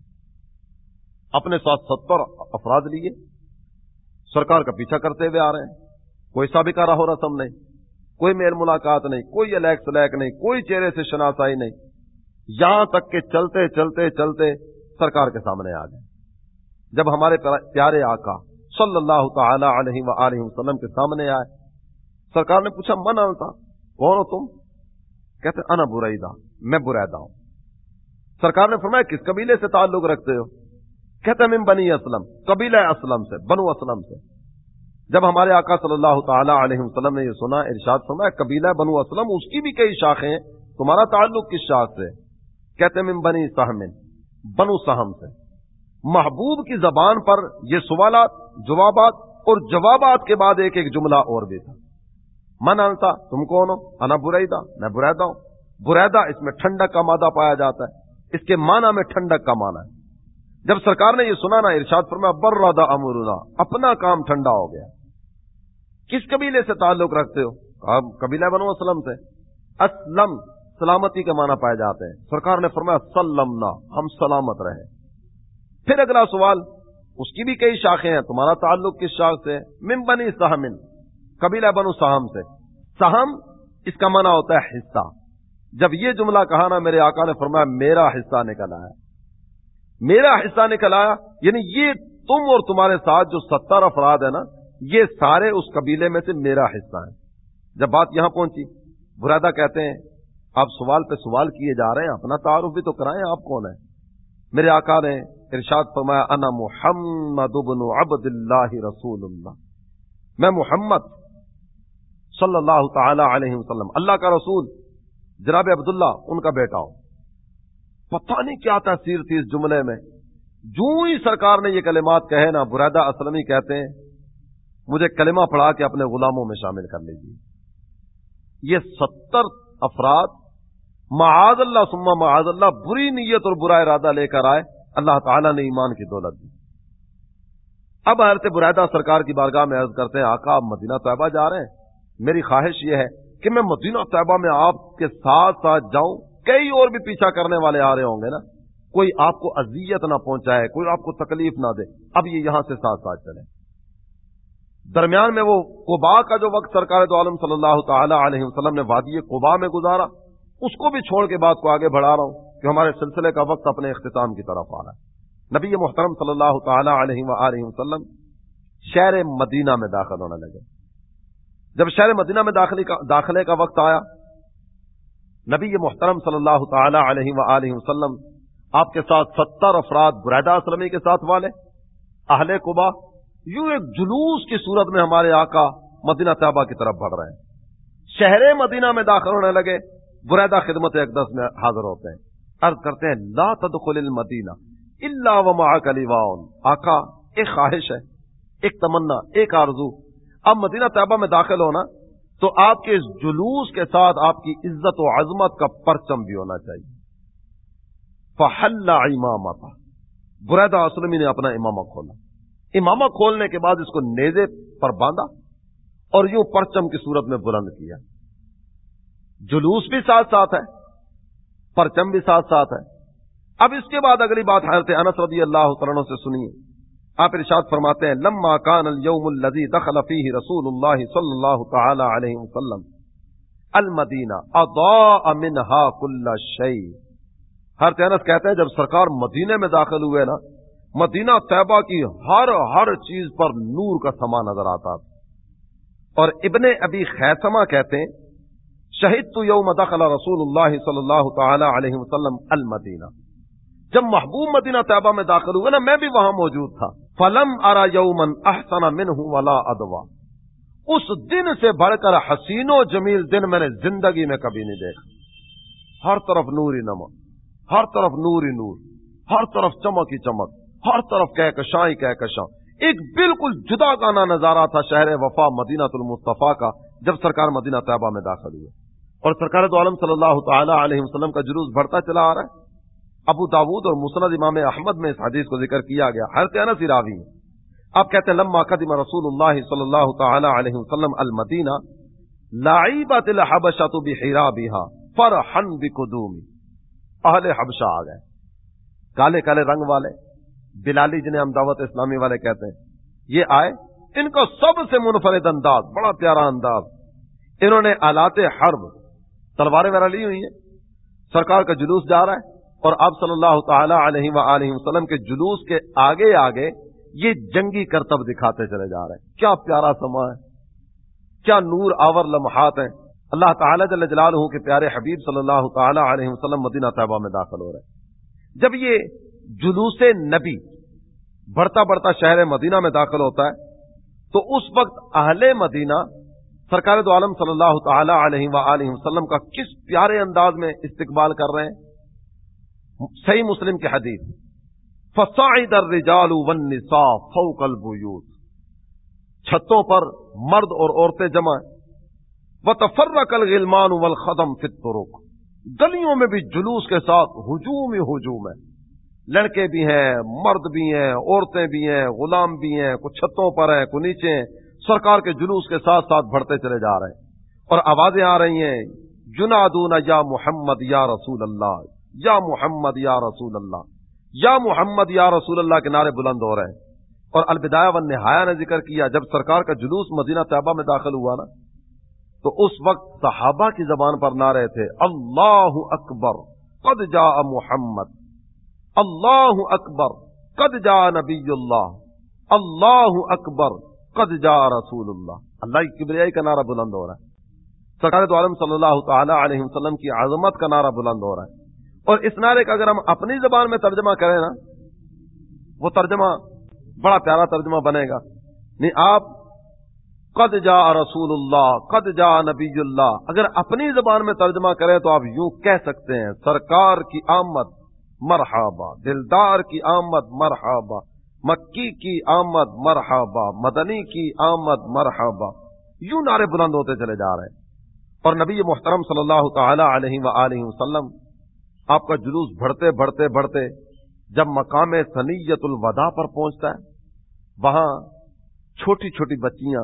اپنے ساتھ ستر افراد لیے، سرکار کا پیچھا کرتے ہوئے آ رہے ہیں، کوئی سابقہ راہ رسم نہیں، کوئی میل ملاقات نہیں، کوئی الیک سلیک نہیں، کوئی چہرے سے شناسائی نہیں۔ یہاں تک کہ چلتے چلتے چلتے سرکار کے سامنے آ گئے۔ جب ہمارے پیارے آقا صلی اللہ تعالی علیہ وآلہ وسلم کے سامنے آئے، سرکار نے پوچھا، من آتا کون ہو تم؟ کہتے، انا برائیدہ میں برائدہ ہوں۔ سرکار نے فرمایا، کس قبیلے سے تعلق رکھتے ہو؟ کہتے من بنی اسلم، قبیلہ اسلم سے، بنو اسلم سے۔ جب ہمارے آقا صلی اللہ تعالی علیہ وسلم نے یہ سنا، ارشاد فرمایا، قبیلہ بنو اسلم، اس کی بھی کئی شاخیں ہیں، تمہارا تعلق کس شاخ سے؟ کہتے من بنی سہمن بنو سہم سے۔ محبوب کی زبان پر یہ سوالات، جوابات اور جوابات کے بعد ایک ایک جملہ اور بھی تھا۔ من انتا تم کون ہو؟ انا برائدہ، میں برائدہ ہوں۔ برائدہ اس میں ٹھنڈک کا مادہ پایا جاتا ہے۔ اس کے معنی میں ٹھنڈک کا معنی ہے۔ جب سرکار نے یہ سنا نا، ارشاد پر میں بردا امرنا، اپنا کام ٹھنڈا ہو گیا۔ کس قبیلے سے تعلق رکھتے ہو؟ قبیلہ بنو اسلم سے۔ اسلم، سلامتی کے معنی پائے جاتے ہیں۔ سرکار نے فرمایا، سلمنا، ہم سلامت رہے پھر اگلا سوال، اس کی بھی کئی شاخیں ہیں۔ تمہارا تعلق کس شاخ سے من بنی سہمن، قبیلہ بنو سہم سے۔ سہم، اس کا منع ہوتا ہے حصہ۔ جب یہ جملہ کہا نا میرے آقا نے فرمایا میرا حصہ نکل آیا۔ میرا حصہ نکل آیا یعنی یہ تم اور تمہارے ساتھ جو ستر افراد ہے نا، یہ سارے اس قبیلے میں سے میرا حصہ ہے جب بات یہاں پہنچی، برادہ کہتے ہیں، آپ سوال پہ سوال کیے جا رہے ہیں، اپنا تعارف بھی تو کرائیں آپ کون ہیں؟ میرے آقا نے ارشاد فرمایا، انا محمد ابن عبد اللہ رسول اللہ۔ میں محمد صلی اللہ تعالی علیہ وسلم، اللہ کا رسول۔ جناب عبداللہ، ان کا بیٹا ہوں۔ پتہ نہیں کیا تاثیر تھی اس جملے میں۔ جو ہی سرکار نے یہ کلمات کہے نا برادہ اسلمی کہتے ہیں، مجھے کلمہ پڑھا کے اپنے غلاموں میں شامل کر لیجیے۔ یہ ستر افراد معاذ اللہ سما معاذ اللہ بری نیت اور برا ارادہ لے کر آئے، اللہ تعالیٰ نے ایمان کی دولت دی۔ اب حضرت برادہ سرکار کی بارگاہ میں عرض کرتے ہیں، آقا، آپ مدینہ طیبہ جا رہے ہیں۔ میری خواہش یہ ہے کہ میں مدینہ طیبہ میں آپ کے ساتھ ساتھ جاؤں، کئی اور بھی پیچھا کرنے والے آ رہے ہوں گے نا؟ کوئی آپ کو اذیت نہ پہنچائے، کوئی آپ کو تکلیف نہ دے۔ اب یہ یہاں سے ساتھ ساتھ چلے درمیان میں وہ قبا کا جو وقت سرکار تو عالم صلی اللہ تعالی علیہ وسلم نے وادی قبا میں گزارا، اس کو بھی چھوڑ کے بات کو آگے بڑھا رہا ہوں کہ ہمارے سلسلے کا وقت اپنے اختتام کی طرف آ رہا ہے۔ نبی محترم صلی اللہ تعالی علیہ وآلہ وسلم شہر مدینہ میں داخل ہونے لگے۔ جب شہر مدینہ میں داخلے کا وقت آیا، نبی محترم صلی اللہ تعالی علیہ وآلہ وسلم آپ کے ساتھ ستر افراد برائدہ اسلمی کے ساتھ والے، اہل قبا، یوں ایک جلوس کی صورت میں ہمارے آقا مدینہ طیبہ کی طرف بڑھ رہے ہیں۔ شہر مدینہ میں داخل ہونے لگے برائدہ خدمت اقدس میں حاضر ہوتے ہیں۔ عرض کرتے ہیں، لا تدخل المدینہ اللہ و معاون آقا، ایک خواہش ہے، ایک تمنا، ایک آرزو۔ اب مدینہ طیبہ میں داخل ہونا تو آپ کے اس جلوس کے ساتھ آپ کی عزت و عظمت کا پرچم بھی ہونا چاہیے۔ فحل امام برائدہ اسلمی نے اپنا امامہ کھولا۔ امامہ کھولنے کے بعد اس کو نیزے پر باندھا اور یوں پرچم کی صورت میں بلند کیا۔ جلوس بھی ساتھ ساتھ ہے، پرچم بھی ساتھ ساتھ ہے۔ اب اس کے بعد اگلی بات حضرت انس رضی اللہ عنہ سے سنیے۔ آپ ارشاد فرماتے ہیں، لما کان اليوم الذي دخل فيه رسول الله صلی اللہ تعالی علیہ وسلم، المدینہ، اضاء منها كل شيء حضرت انس کہتے ہیں، جب سرکار مدینے میں داخل ہوئے نا، مدینہ طیبہ کی ہر ہر چیز پر نور کا سما نظر آتا۔ اور ابن ابی خیسمہ کہتے ہیں شہید تو یوم دخل رسول اللہ صلی اللہ تعالی علیہ وسلم المدینہ۔ جب محبوب مدینہ طیبہ میں داخل ہوئے نا، میں بھی وہاں موجود تھا۔ فلم ارا یومن احسن من ولا ادوا۔ اس دن سے بڑھ کر حسین و جمیل دن میں نے زندگی میں کبھی نہیں دیکھا۔ ہر طرف نوری نمک ہر طرف نوری نور، ہر طرف چمک ہی چمک، ہر طرف کہکشاں ہی کہکشاں۔ ایک بالکل جدا گانا نظارہ تھا شہر وفا مدینہ المصطفیٰ کا، جب سرکار مدینہ طیبہ میں داخل ہوئے۔ اور سرکار تو عالم صلی اللہ تعالی علیہ وسلم کا جلوس بڑھتا چلا آ رہا ہے۔ ابو داود اور مسند امام احمد میں اس حدیث کو ذکر کیا گیا۔ ہر تینس راوی آپ کہتے ہیں، لما قدم رسول اللہ صلی اللہ تعالی علیہ وسلم المدینہ، لعیبت الحبشہ بحیرا بها فرحن اہل حبشہ آ گئے۔ کالے کالے رنگ والے، بلالی جنہیں ہم دعوت اسلامی والے کہتے ہیں۔ یہ آئے، ان کا سب سے منفرد انداز، بڑا پیارا انداز۔ انہوں نے آلات حرب، تلواریں وغیرہ لی ہوئی ہیں۔ سرکار کا جلوس جا رہا ہے۔ اور آپ صلی اللہ تعالی علیہ وآلہ وسلم کے جلوس کے آگے آگے یہ جنگی کرتب دکھاتے چلے جا رہے ہیں۔ کیا پیارا سما ہے۔ کیا نور آور لمحات ہیں۔ اللہ تعالیٰ جل جلالہ کے پیارے حبیب صلی اللہ تعالی علیہ وسلم مدینہ طیبہ میں داخل ہو رہے ہیں۔ جب یہ جلوس نبی بڑھتا بڑھتا شہر مدینہ میں داخل ہوتا ہے، تو اس وقت اہل مدینہ سرکار دو عالم صلی اللہ تعالی علیہ وآلہ وسلم کا کس پیارے انداز میں استقبال کر رہے ہیں۔ صحیح مسلم کے حدیث۔ فصاعد الرجال والنساء فوق البیوت چھتوں پر مرد اور عورتیں جمع وتفرق الغلمان والخدم في الطرق۔ گلیوں میں بھی جلوس کے ساتھ ہجوم ہی ہجوم ہے۔ لڑکے بھی ہیں، مرد بھی ہیں، عورتیں بھی ہیں، غلام بھی ہیں، کچھ چھتوں پر ہیں، کچھ نیچے ہیں۔ سرکار کے جلوس کے ساتھ ساتھ بڑھتے چلے جا رہے ہیں۔ اور آوازیں آ رہی ہیں جنادون یا محمد یا رسول اللہ۔ یا محمد یا رسول اللہ، یا محمد یا رسول اللہ کے نعرے بلند ہو رہے ہیں۔ اور البدایہ و نہایا نے ذکر کیا، جب سرکار کا جلوس مدینہ طیبہ میں داخل ہوا نا، تو اس وقت صحابہ کی زبان پر نعرے تھے، اللہ اکبر، قد جا محمد، اللہ اکبر، قد جا نبی اللہ اللہ اکبر، قد جا رسول اللہ۔ اللہ کی کبریائی کا نعرہ بلند ہو رہا ہے۔ سرکار تو عالم صلی اللہ تعالی علیہ وسلم کی عظمت کا نعرہ بلند ہو رہا ہے۔ اور اس نعرے کا اگر ہم اپنی زبان میں ترجمہ کریں نا، وہ ترجمہ بڑا پیارا ترجمہ بنے گا۔ نہیں آپ، قد جا رسول اللہ، قد جا نبی اللہ۔ اگر اپنی زبان میں ترجمہ کریں تو آپ یوں کہہ سکتے ہیں، سرکار کی آمد، مرحبا، دلدار کی آمد، مرحبا، مکی کی آمد، مرحبا، مدنی کی آمد، مرحبا۔ یوں نعرے بلند ہوتے چلے جا رہے ہیں۔ اور نبی محترم صلی اللہ تعالی علیہ و وسلم آپ کا جلوس بڑھتے بڑھتے بڑھتے جب مقام سنیت الوداع پر پہنچتا ہے، وہاں چھوٹی چھوٹی بچیاں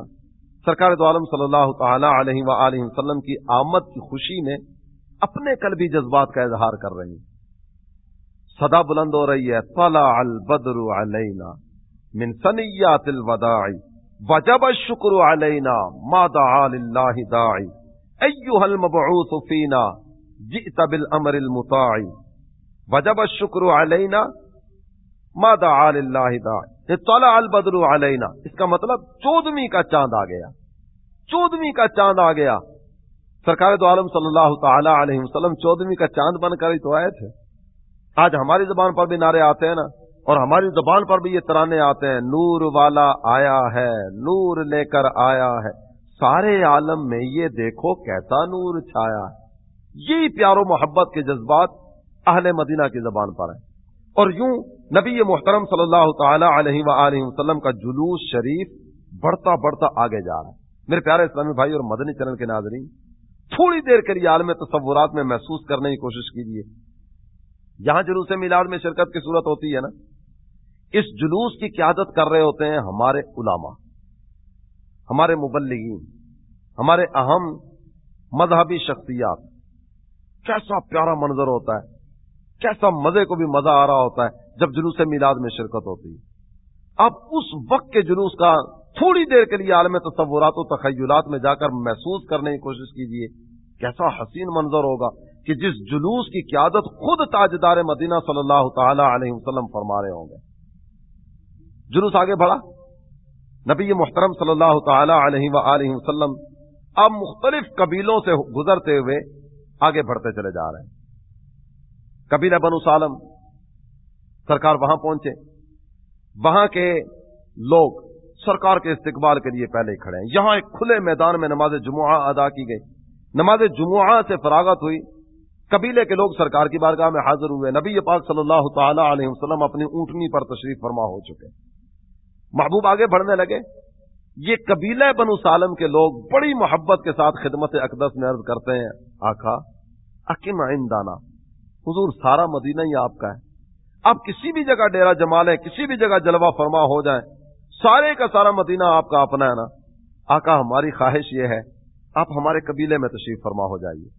سرکار دو عالم صلی اللہ تعالی علیہ و وسلم کی آمد کی خوشی میں اپنے قلبی جذبات کا اظہار کر رہی ہیں۔ صدا بلند ہو رہی ہے طلع البدر علینا من سنیات الوداع، وجب الشکر علینا ما دعا للہ داعی ایوہ المبعوث فینا جئت بالامر المطاع. وجب الشکر علینا ما دعا للہ داعی طلع البدر علینا. اس کا مطلب چودمی کا چاند آ گیا. چودمی کا چاند آ گیا. سرکار دو عالم صلی اللہ تعالی علیہ وسلم چودمی کا چاند بن کر ہی تو آئے تھے. آج ہماری زبان پر بھی نعرے آتے ہیں نا. اور ہماری زبان پر بھی یہ ترانے آتے ہیں. نور والا آیا ہے. نور لے کر آیا ہے. سارے عالم میں یہ دیکھو کیسا نور چھایا ہے. یہی پیار و محبت کے جذبات اہل مدینہ کی زبان پر ہیں۔ اور یوں نبی محترم صلی اللہ تعالی علیہ وآلہ وسلم کا جلوس شریف بڑھتا بڑھتا آگے جا رہا ہے۔ میرے پیارے اسلامی بھائی اور مدنی چرن کے ناظرین، تھوڑی دیر کے لیے عالم تصورات میں محسوس کرنے کی کوشش کیجیے یہاں جلوس میلاد میں شرکت کی صورت ہوتی ہے نا؟ اس جلوس کی قیادت کر رہے ہوتے ہیں ہمارے علماء، ہمارے مبلغین، ہمارے اہم مذہبی شخصیات۔ کیسا پیارا منظر ہوتا ہے، کیسا مزے کو بھی مزہ آ رہا ہوتا ہے جب جلوس میلاد میں شرکت ہوتی ہے۔ اب اس وقت کے جلوس کا تھوڑی دیر کے لیے عالم تصورات و تخیلات میں جا کر محسوس کرنے کی کوشش کیجیے کیسا حسین منظر ہوگا کہ جس جلوس کی قیادت خود تاجدار مدینہ صلی اللہ تعالی علیہ وسلم فرما رہے ہوں گے۔ جلوس آگے بڑھا۔ نبی محترم صلی اللہ تعالی علیہ و وسلم اب مختلف قبیلوں سے گزرتے ہوئے آگے بڑھتے چلے جا رہے ہیں۔ قبیلہ بنو سالم سرکار وہاں پہنچے۔ وہاں کے لوگ سرکار کے استقبال کے لیے پہلے ہی کھڑے ہیں۔ یہاں ایک کھلے میدان میں نماز جمعہ ادا کی گئی۔ نماز جمعہ سے فراغت ہوئی۔ قبیلے کے لوگ سرکار کی بارگاہ میں حاضر ہوئے۔ نبی پاک صلی اللہ تعالی علیہ وسلم اپنی اونٹنی پر تشریف فرما ہو چکے۔ محبوب آگے بڑھنے لگے۔ یہ قبیلہ بنو سالم کے لوگ بڑی محبت کے ساتھ خدمت اقدس میں عرض کرتے ہیں۔ آخا اکیم دانا حضور سارا مدینہ ہی آپ کا ہے۔ آپ کسی بھی جگہ ڈیرا جما لیں کسی بھی جگہ جلوہ فرما ہو جائیں، سارے کا سارا مدینہ آپ کا اپنا ہے نا؟ آقا ہماری خواہش یہ ہے، آپ ہمارے قبیلے میں تشریف فرما ہو جائیے۔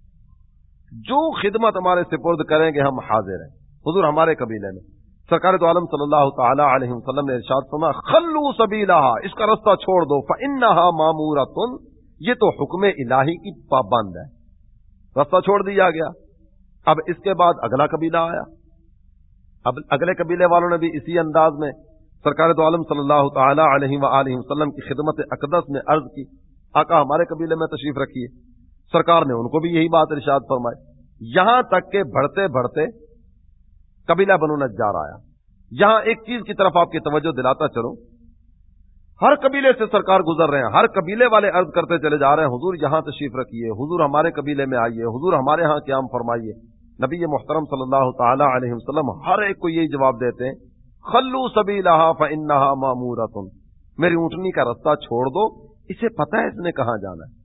جو خدمت ہمارے سپرد کریں گے، ہم حاضر ہیں۔ حضور ہمارے قبیلے میں۔ سرکار تو عالم صلی اللہ تعالی علیہ وسلم نے ارشاد فرما خلو سبیلا اس کا رستہ چھوڑ دو فنحا مامورا تن یہ تو حکم الہی کی پابند ہے۔ رستہ چھوڑ دیا گیا۔ اب اس کے بعد اگلا قبیلہ آیا۔ اب اگلے قبیلے والوں نے بھی اسی انداز میں سرکار تو عالم صلی اللہ تعالی علیہ وآلہ وسلم کی خدمت اقدس میں عرض کی، آقا ہمارے قبیلے میں تشریف رکھیے۔ سرکار نے ان کو بھی یہی بات ارشاد فرمائی۔ یہاں تک کہ بڑھتے بڑھتے قبیلہ بنو نجار آیا۔ یہاں ایک چیز کی طرف آپ کی توجہ دلاتا چلو ہر قبیلے سے سرکار گزر رہے ہیں۔ ہر قبیلے والے عرض کرتے چلے جا رہے ہیں، حضور یہاں تشریف رکھیے، حضور ہمارے قبیلے میں آئیے، حضور ہمارے ہاں قیام فرمائیے۔ نبی محترم صلی اللہ تعالی علیہ وسلم ہر ایک کو یہی جواب دیتے ہیں، خلو سبھی لہا فنحا معمور میری اونٹنی کا رستہ چھوڑ دو، اسے پتا ہے اس نے کہاں جانا ہے۔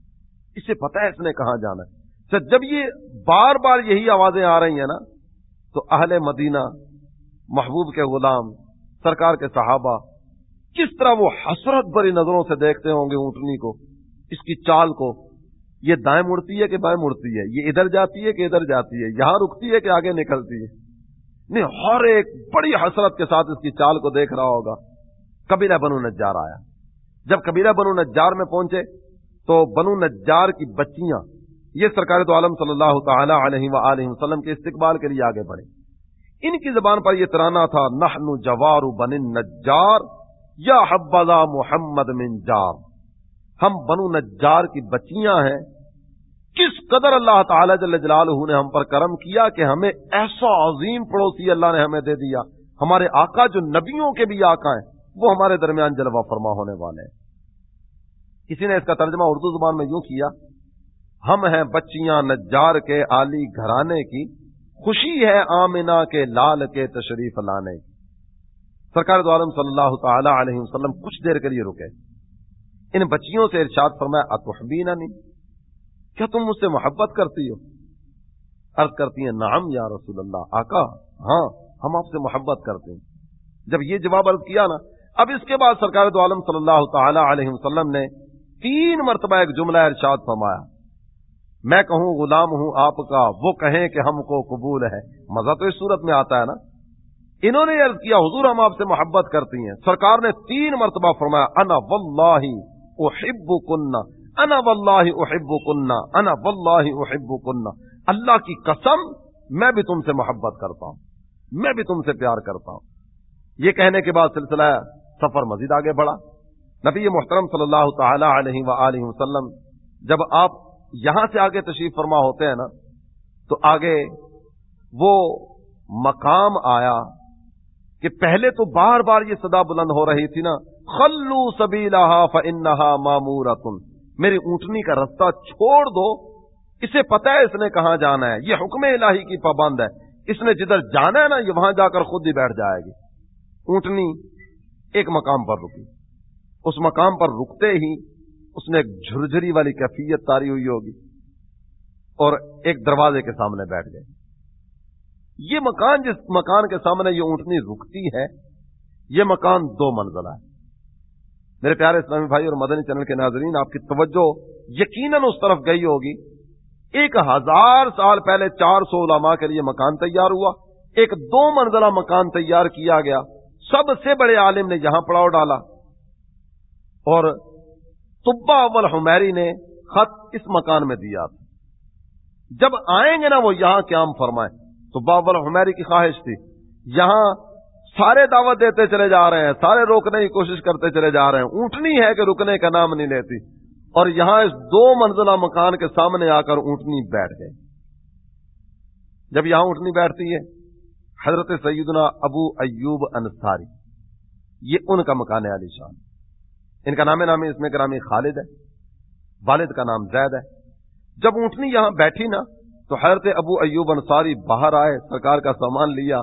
اسے پتا ہے اس نے کہاں جانا ہے۔ جب یہ بار بار یہی آوازیں آ رہی ہیں نا، تو اہل مدینہ، محبوب کے غلام، سرکار کے صحابہ کس طرح وہ حسرت بری نظروں سے دیکھتے ہوں گے اونٹنی کو، اس کی چال کو۔ یہ دائیں مڑتی ہے کہ بائیں مڑتی ہے، یہ ادھر جاتی ہے کہ ادھر جاتی ہے، یہاں رکتی ہے کہ آگے نکلتی ہے۔ نہیں، ہر ایک بڑی حسرت کے ساتھ اس کی چال کو دیکھ رہا ہوگا۔ کبیرہ بنو نجار آیا۔ جب کبیرہ بنو نجار میں پہنچے تو بنو نجار کی بچیاں، یہ سرکار تو عالم صلی اللہ تعالی علیہ وآلہ وسلم کے استقبال کے لیے آگے بڑھے۔ ان کی زبان پر یہ ترانا تھا نحن جوار بن نجار۔ یا حبلا محمد من جار۔ ہم بنو نجار کی بچیاں ہیں۔ کس قدر اللہ تعالی جل جلالہ نے ہم پر کرم کیا کہ ہمیں ایسا عظیم پڑوسی اللہ نے ہمیں دے دیا۔ ہمارے آقا جو نبیوں کے بھی آقا ہیں، وہ ہمارے درمیان جلوہ فرما ہونے والے ہیں۔ کسی نے اس کا ترجمہ اردو زبان میں یوں کیا، ہم ہیں بچیاں نجار کے عالی گھرانے کی، خوشی ہے آمنا کے لال کے تشریف لانے کی۔ سرکار دو عالم صلی اللہ تعالی علیہ وسلم کچھ دیر کے لیے رکے۔ ان بچیوں سے ارشاد فرمایا اتحبینا نہیں کیا تم مجھ سے محبت کرتی ہو؟ عرض کرتی ہیں، نعم یا رسول اللہ۔ آقا ہاں ہم آپ سے محبت کرتے ہیں۔ جب یہ جواب عرض کیا نا، اب اس کے بعد سرکار دو عالم صلی اللہ تعالی علیہ وسلم نے تین مرتبہ ایک جملہ ارشاد فرمایا۔ میں کہوں، غلام ہوں آپ کا، وہ کہیں کہ ہم کو قبول ہے۔ مزہ تو اس صورت میں آتا ہے نا۔ انہوں نے عرض کیا، حضور ہم آپ سے محبت کرتی ہیں۔ سرکار نے تین مرتبہ فرمایا، انا واللہ احب کننا انا واللہ احب کننا انا واللہ احب کننا اللہ کی قسم، میں بھی تم سے محبت کرتا ہوں، میں بھی تم سے پیار کرتا ہوں۔ یہ کہنے کے بعد سلسلہ سفر مزید آگے بڑھا۔ نبی محترم صلی اللہ تعالی علیہ وآلہ وسلم، جب آپ یہاں سے آگے تشریف فرما ہوتے ہیں نا، تو آگے وہ مقام آیا کہ پہلے تو بار بار یہ صدا بلند ہو رہی تھی نا، خلو سبھی فنہا مامور میری اونٹنی کا رستہ چھوڑ دو، اسے پتا ہے اس نے کہاں جانا ہے، یہ حکم الہی کی پابند ہے۔ اس نے جدھر جانا ہے نا، یہ وہاں جا کر خود ہی بیٹھ جائے گی۔ اونٹنی ایک مقام پر رکی۔ اس مقام پر رکتے ہی اس نے ایک جھرجھری والی کیفیت تاری ہوئی ہوگی اور ایک دروازے کے سامنے بیٹھ گئے۔ یہ مکان جس مکان کے سامنے یہ اونٹنی رکتی ہے، یہ مکان دو منزلہ ہے۔ میرے پیارے اسلامی بھائی اور مدنی چینل کے ناظرین، آپ کی توجہ یقیناً اس طرف گئی ہوگی۔ ایک ہزار سال پہلے چار سو علماء کے لیے مکان تیار ہوا، ایک دو منزلہ مکان تیار کیا گیا۔ سب سے بڑے عالم نے یہاں پڑاؤ ڈالا۔ اور طبا اول حمیری نے خط اس مکان میں دیا تھا۔ جب آئیں گے نا وہ یہاں قیام فرمائیں۔ تو بابر حمیری کی خواہش تھی۔ یہاں سارے دعوت دیتے چلے جا رہے ہیں، سارے روکنے کی کوشش کرتے چلے جا رہے ہیں۔ اونٹنی ہے کہ رکنے کا نام نہیں لیتی۔ اور یہاں اس دو منزلہ مکان کے سامنے آ کر اونٹنی بیٹھ گئے۔ جب یہاں اونٹنی بیٹھتی ہے، حضرت سیدنا ابو ایوب انصاری، یہ ان کا مکان ہے علی شان۔ ان کا نام نامی اس میں گرامی خالد ہے، والد کا نام زید ہے۔ جب اونٹنی یہاں بیٹھی نا تو حضرت ابو ایوب انصاری باہر آئے، سرکار کا سامان لیا،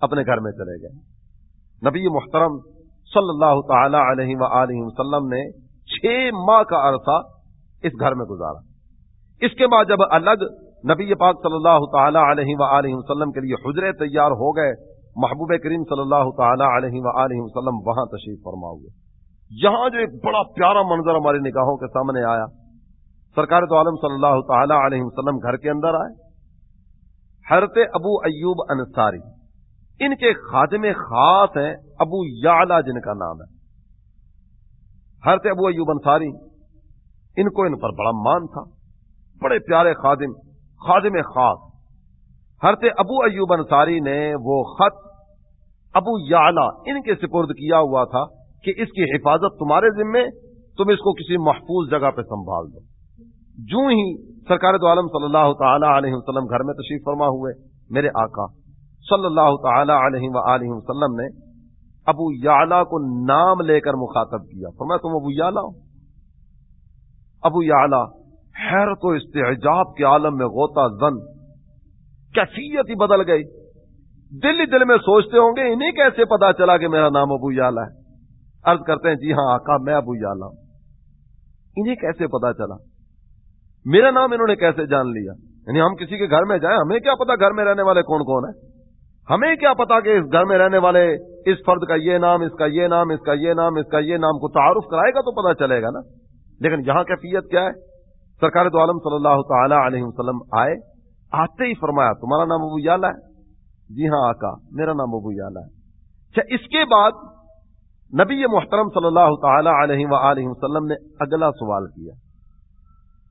اپنے گھر میں چلے گئے۔ نبی محترم صلی اللہ تعالی علیہ و وسلم نے چھ ماہ کا عرصہ اس گھر میں گزارا۔ اس کے بعد جب الگ نبی پاک صلی اللہ تعالی علیہ و وسلم کے لیے حجرے تیار ہو گئے، محبوب کریم صلی اللہ تعالی علیہ و وسلم وہاں تشریف فرما ہوئے۔ یہاں جو ایک بڑا پیارا منظر ہماری نگاہوں کے سامنے آیا سرکار تو عالم صلی اللہ تعالی علیہ وسلم گھر کے اندر آئے۔ حضرت ابو ایوب انصاری، ان کے خادم خاص ہیں ابو یعلا جن کا نام ہے۔ حضرت ابو ایوب انصاری، ان کو ان پر بڑا مان تھا۔ بڑے پیارے خادم خادم خاص۔ حضرت ابو ایوب انصاری نے وہ خط ابو یعلا ان کے سپرد کیا ہوا تھا کہ اس کی حفاظت تمہارے ذمے، تم اس کو کسی محفوظ جگہ پہ سنبھال دو۔ جو ہی سرکار دو عالم صلی اللہ تعالی علیہ وسلم گھر میں تشریف فرما ہوئے، میرے آقا صلی اللہ تعالی علیہ وآلہ وسلم نے ابو یعلا کو نام لے کر مخاطب کیا۔ فرمایا، تم ابو یعلا ہو؟ ابو یعلا حیرت و استعجاب کے عالم میں غوطہ زن، کیفیت ہی بدل گئی۔ دل ہی دل میں سوچتے ہوں گے، انہیں کیسے پتا چلا کہ میرا نام ابو یعلا ہے؟ عرض کرتے ہیں جی ہاں آقا، میں ابو یعلا ہوں۔ انہیں کیسے پتا چلا؟ میرا نام انہوں نے کیسے جان لیا؟ یعنی ہم کسی کے گھر میں جائیں، ہمیں کیا پتا گھر میں رہنے والے کون کون ہیں؟ ہمیں کیا پتا کہ اس گھر میں رہنے والے اس فرد کا یہ نام، اس کا یہ نام، اس کا یہ نام، اس کا یہ نام کو تعارف کرائے گا تو پتا چلے گا نا؟ لیکن یہاں کیفیت کیا ہے؟ سرکار تو عالم صلی اللہ تعالی علیہ وسلم آئے، آتے ہی فرمایا، تمہارا نام ابو یالا ہے؟ جی ہاں آقا، میرا نام ابو یالا ہے۔ اچھا اس کے بعد نبی محترم صلی اللہ تعالی علیہ وآلہ وسلم نے اگلا سوال کیا۔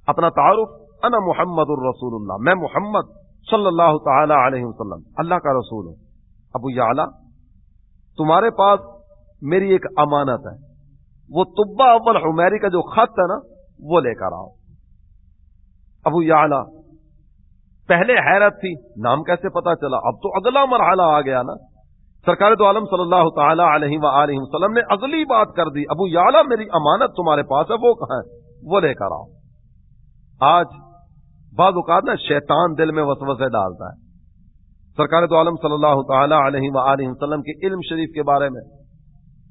اپنا تعارف، انا محمد الرسول اللہ، میں محمد صلی اللہ تعالی علیہ وسلم، اللہ کا رسول ہوں۔ ابو یا تمہارے پاس میری ایک امانت ہے۔ وہ طبا اول حمیری کا جو خط ہے نا، وہ لے کر آؤ۔ ابو یعلا، پہلے حیرت تھی، نام کیسے پتا چلا؟ اب تو اگلا مرحلہ آ گیا نا۔ سرکار تو عالم صلی اللہ تعالی علیہ وآلہ وسلم نے اگلی بات کر دی۔ ابو یعلا، میری امانت تمہارے پاس ہے، وہ کہاں ہے؟ وہ لے کر آؤ۔ آج بعض اوقات نا شیطان دل میں وسوسے ڈالتا ہے۔ سرکار تو عالم صلی اللہ تعالی علیہ وآلہ وسلم کے علم شریف کے بارے میں۔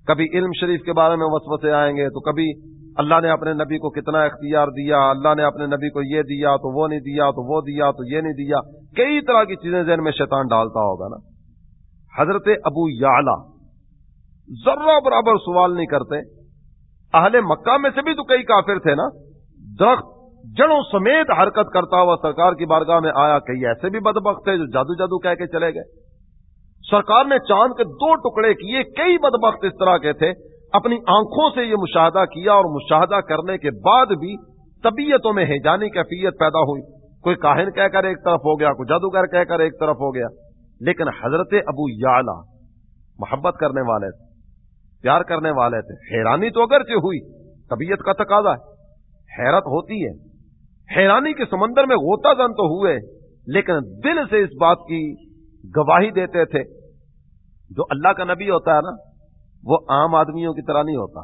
کبھی علم شریف کے بارے میں وسوسے آئیں گے تو کبھی اللہ نے اپنے نبی کو کتنا اختیار دیا، اللہ نے اپنے نبی کو یہ دیا تو وہ نہیں دیا تو وہ دیا تو یہ نہیں دیا۔ کئی طرح کی چیزیں ذہن میں شیطان ڈالتا ہوگا نا۔ حضرت ابو یعلا ذرہ برابر سوال نہیں کرتے۔ اہل مکہ میں سے بھی تو کئی کافر تھے نا۔ درخت جڑوں سمیت حرکت کرتا ہوا سرکار کی بارگاہ میں آیا، کئی ایسے بھی بدبخت تھے جو جادو جادو کہہ کے چلے گئے۔ سرکار نے چاند کے دو ٹکڑے کیے، کئی بدبخت اس طرح کے تھے۔ اپنی آنکھوں سے یہ مشاہدہ کیا اور مشاہدہ کرنے کے بعد بھی طبیعتوں میں ہیجانی کیفیت پیدا ہوئی۔ کوئی کاہن کہہ کر ایک طرف ہو گیا، کوئی جادوگر کہہ کر ایک طرف ہو گیا۔ لیکن حضرت ابو یعلا محبت کرنے والے تھے، پیار کرنے والے تھے۔ حیرانی تو اگرچہ ہوئی، طبیعت کا تقاضا ہے۔ حیرت ہوتی ہے۔ حیرانی کے سمندر میں غوطہ زن تو ہوئے، لیکن دل سے اس بات کی گواہی دیتے تھے، جو اللہ کا نبی ہوتا ہے نا، وہ عام آدمیوں کی طرح نہیں ہوتا۔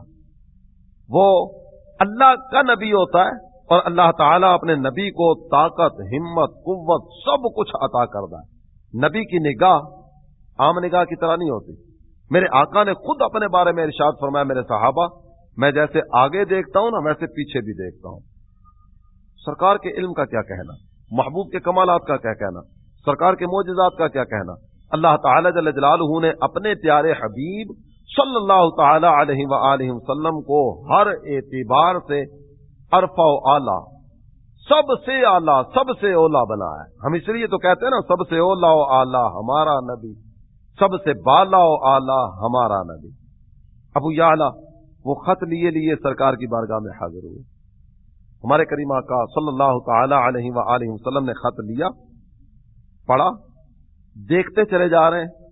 وہ اللہ کا نبی ہوتا ہے اور اللہ تعالیٰ اپنے نبی کو طاقت، ہمت، قوت سب کچھ عطا کرتا ہے۔ نبی کی نگاہ عام نگاہ کی طرح نہیں ہوتی۔ میرے آقا نے خود اپنے بارے میں ارشاد فرمایا، میرے صحابہ، میں جیسے آگے دیکھتا ہوں نا، ویسے پیچھے بھی دیکھتا ہوں۔ سرکار کے علم کا کیا کہنا؟ محبوب کے کمالات کا کیا کہنا؟ سرکار کے معجزات کا کیا کہنا؟ اللہ تعالی جل جلالہ نے اپنے پیارے حبیب صلی اللہ تعالی علیہ وآلہ وسلم کو ہر اعتبار سے عرفا و اعلی، سب سے اعلی، سب سے اولا بنا ہے۔ ہم اس لیے تو کہتے ہیں نا، سب سے اولا و اعلی ہمارا نبی، سب سے بالا و اعلی ہمارا نبی۔ ابو یا وہ خط لیے لیے سرکار کی بارگاہ میں حاضر ہوئے۔ ہمارے کریمہ کا صلی اللہ تعالی علیہ وآلہ وسلم نے خط لیا، پڑھا، دیکھتے چلے جا رہے ہیں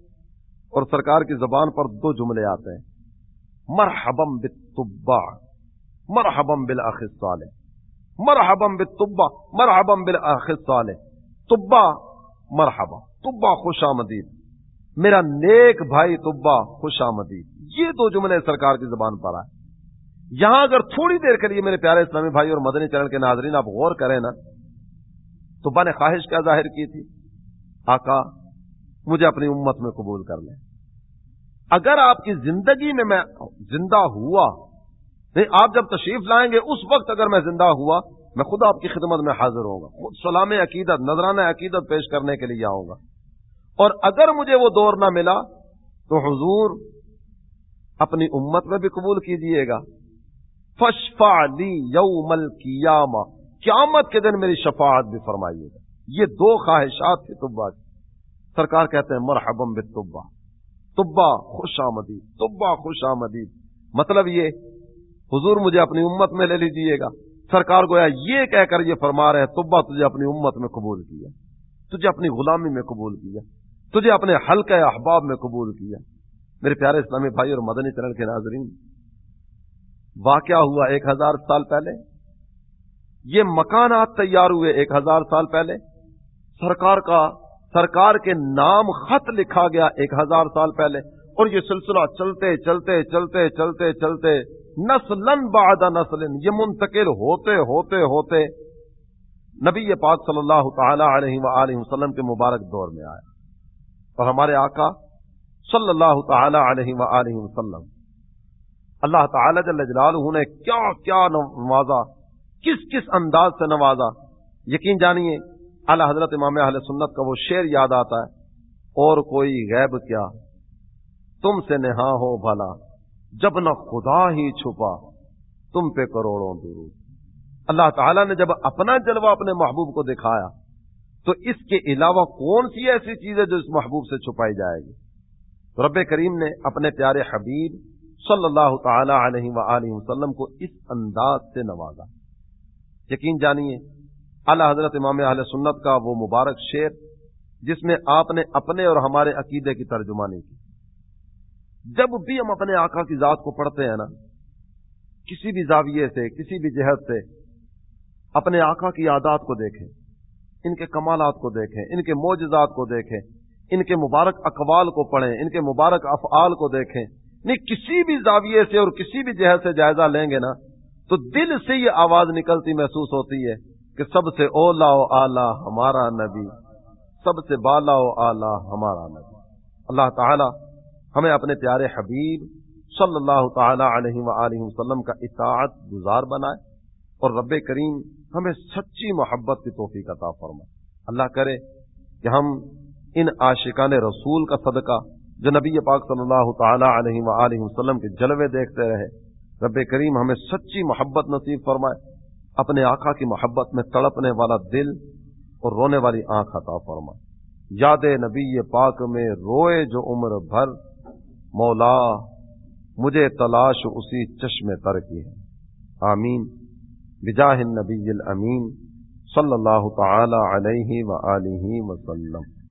اور سرکار کی زبان پر دو جملے آتے ہیں۔ مرحبم بالتبا مرحبم بالاخ الصالح۔ مرحبم بالتبا مرحبم بالاخ الصالح۔ تبا مرحبا۔ تبا خوش آمدید۔ میرا نیک بھائی تبا خوش آمدید۔ یہ دو جملے سرکار کی زبان پر آئے۔ یہاں اگر تھوڑی دیر کے لیے میرے پیارے اسلامی بھائی اور مدنی چرن کے ناظرین آپ غور کریں نا، تو با نے خواہش کیا ظاہر کی تھی؟ آقا، مجھے اپنی امت میں قبول کر لیں۔ اگر آپ کی زندگی میں میں زندہ ہوا، نہیں، آپ جب تشریف لائیں گے، اس وقت اگر میں زندہ ہوا، میں خود آپ کی خدمت میں حاضر ہوں گا خود سلام عقیدت، نذرانہ عقیدت پیش کرنے کے لیے آؤں گا۔ اور اگر مجھے وہ دور نہ ملا، تو حضور اپنی امت میں بھی قبول کیجیے گا۔ فشفا لی یوم القیامہ قیامت کے دن میری شفاعت بھی فرمائیے گا۔ یہ دو خواہشات تھی طبا کی۔ سرکار کہتے ہیں مرحبم ببا طبا خوش آمدید، طبا خوش آمدید۔ مطلب یہ، حضور مجھے اپنی امت میں لے لیجیے گا۔ سرکار گویا یہ کہہ کر یہ فرما رہے طبا تجھے اپنی امت میں قبول کیا، تجھے اپنی غلامی میں قبول کیا، تجھے اپنے حلقہ احباب میں قبول کیا۔ میرے پیارے اسلامی بھائی اور مدنی چرن کے ناظرین واقعہ ہوا ایک ہزار سال پہلے۔ یہ مکانات تیار ہوئے ایک ہزار سال پہلے۔ سرکار کا، سرکار کے نام خط لکھا گیا ایک ہزار سال پہلے۔ اور یہ سلسلہ چلتے چلتے چلتے چلتے چلتے۔ نسلن بعد نسلن یہ منتقل ہوتے ہوتے ہوتے نبی پاک صلی اللہ تعالی علیہ وآلہ وسلم کے مبارک دور میں آیا اور ہمارے آقا صلی اللہ تعالی علیہ وآلہ وسلم اللہ تعالی جل جلالہ نے کیا کیا نوازا، کس کس انداز سے نوازا؟ یقین جانیے اللہ حضرت امام اہل سنت کا وہ شعر یاد آتا ہے، اور کوئی غیب کیا؟ تم سے نہا ہو بھلا، جب نہ خدا ہی چھپا، تم پہ کروڑوں درود۔ اللہ تعالیٰ نے جب اپنا جلوہ اپنے محبوب کو دکھایا، تو اس کے علاوہ کون سی ایسی چیز ہے جو اس محبوب سے چھپائی جائے گی؟ رب کریم نے اپنے پیارے حبیب صلی اللہ تعالی علیہ وآلہ وسلم کو اس انداز سے نوازا۔ یقین جانیے اللہ حضرت امام اہل سنت کا وہ مبارک شعر جس میں آپ نے اپنے اور ہمارے عقیدے کی ترجمانی کی۔ جب بھی ہم اپنے آقا کی ذات کو پڑھتے ہیں نا، کسی بھی زاویے سے، کسی بھی جہد سے اپنے آقا کی عادات کو دیکھیں، ان کے کمالات کو دیکھیں، ان کے موجزات کو دیکھیں، ان کے مبارک اقوال کو پڑھیں، ان کے مبارک افعال کو دیکھیں نہیں، کسی بھی زاویے سے اور کسی بھی جہد سے جائزہ لیں گے نا، تو دل سے یہ آواز نکلتی محسوس ہوتی ہے کہ سب سے اولا و اعلی ہمارا نبی، سب سے بالا و اعلی ہمارا نبی۔ اللہ تعالی ہمیں اپنے پیارے حبیب صلی اللہ تعالی علیہ وآلہ وسلم کا اطاعت گزار بنائے اور رب کریم ہمیں سچی محبت کی توفیق عطا فرمائے۔ اللہ کرے کہ ہم ان عاشقان رسول کا صدقہ جو نبی پاک صلی اللہ تعالی علیہ وآلہ وسلم کے جلوے دیکھتے رہے، رب کریم ہمیں سچی محبت نصیب فرمائے، اپنے آقا کی محبت میں تڑپنے والا دل اور رونے والی آنکھ عطا فرمائے۔ یاد نبی پاک میں روئے جو عمر بھر، مولا مجھے تلاش اسی چشم تر کی ہے۔ آمین۔ بجاہ النبی الامین صلی اللہ تعالی علیہ وآلہ وسلم۔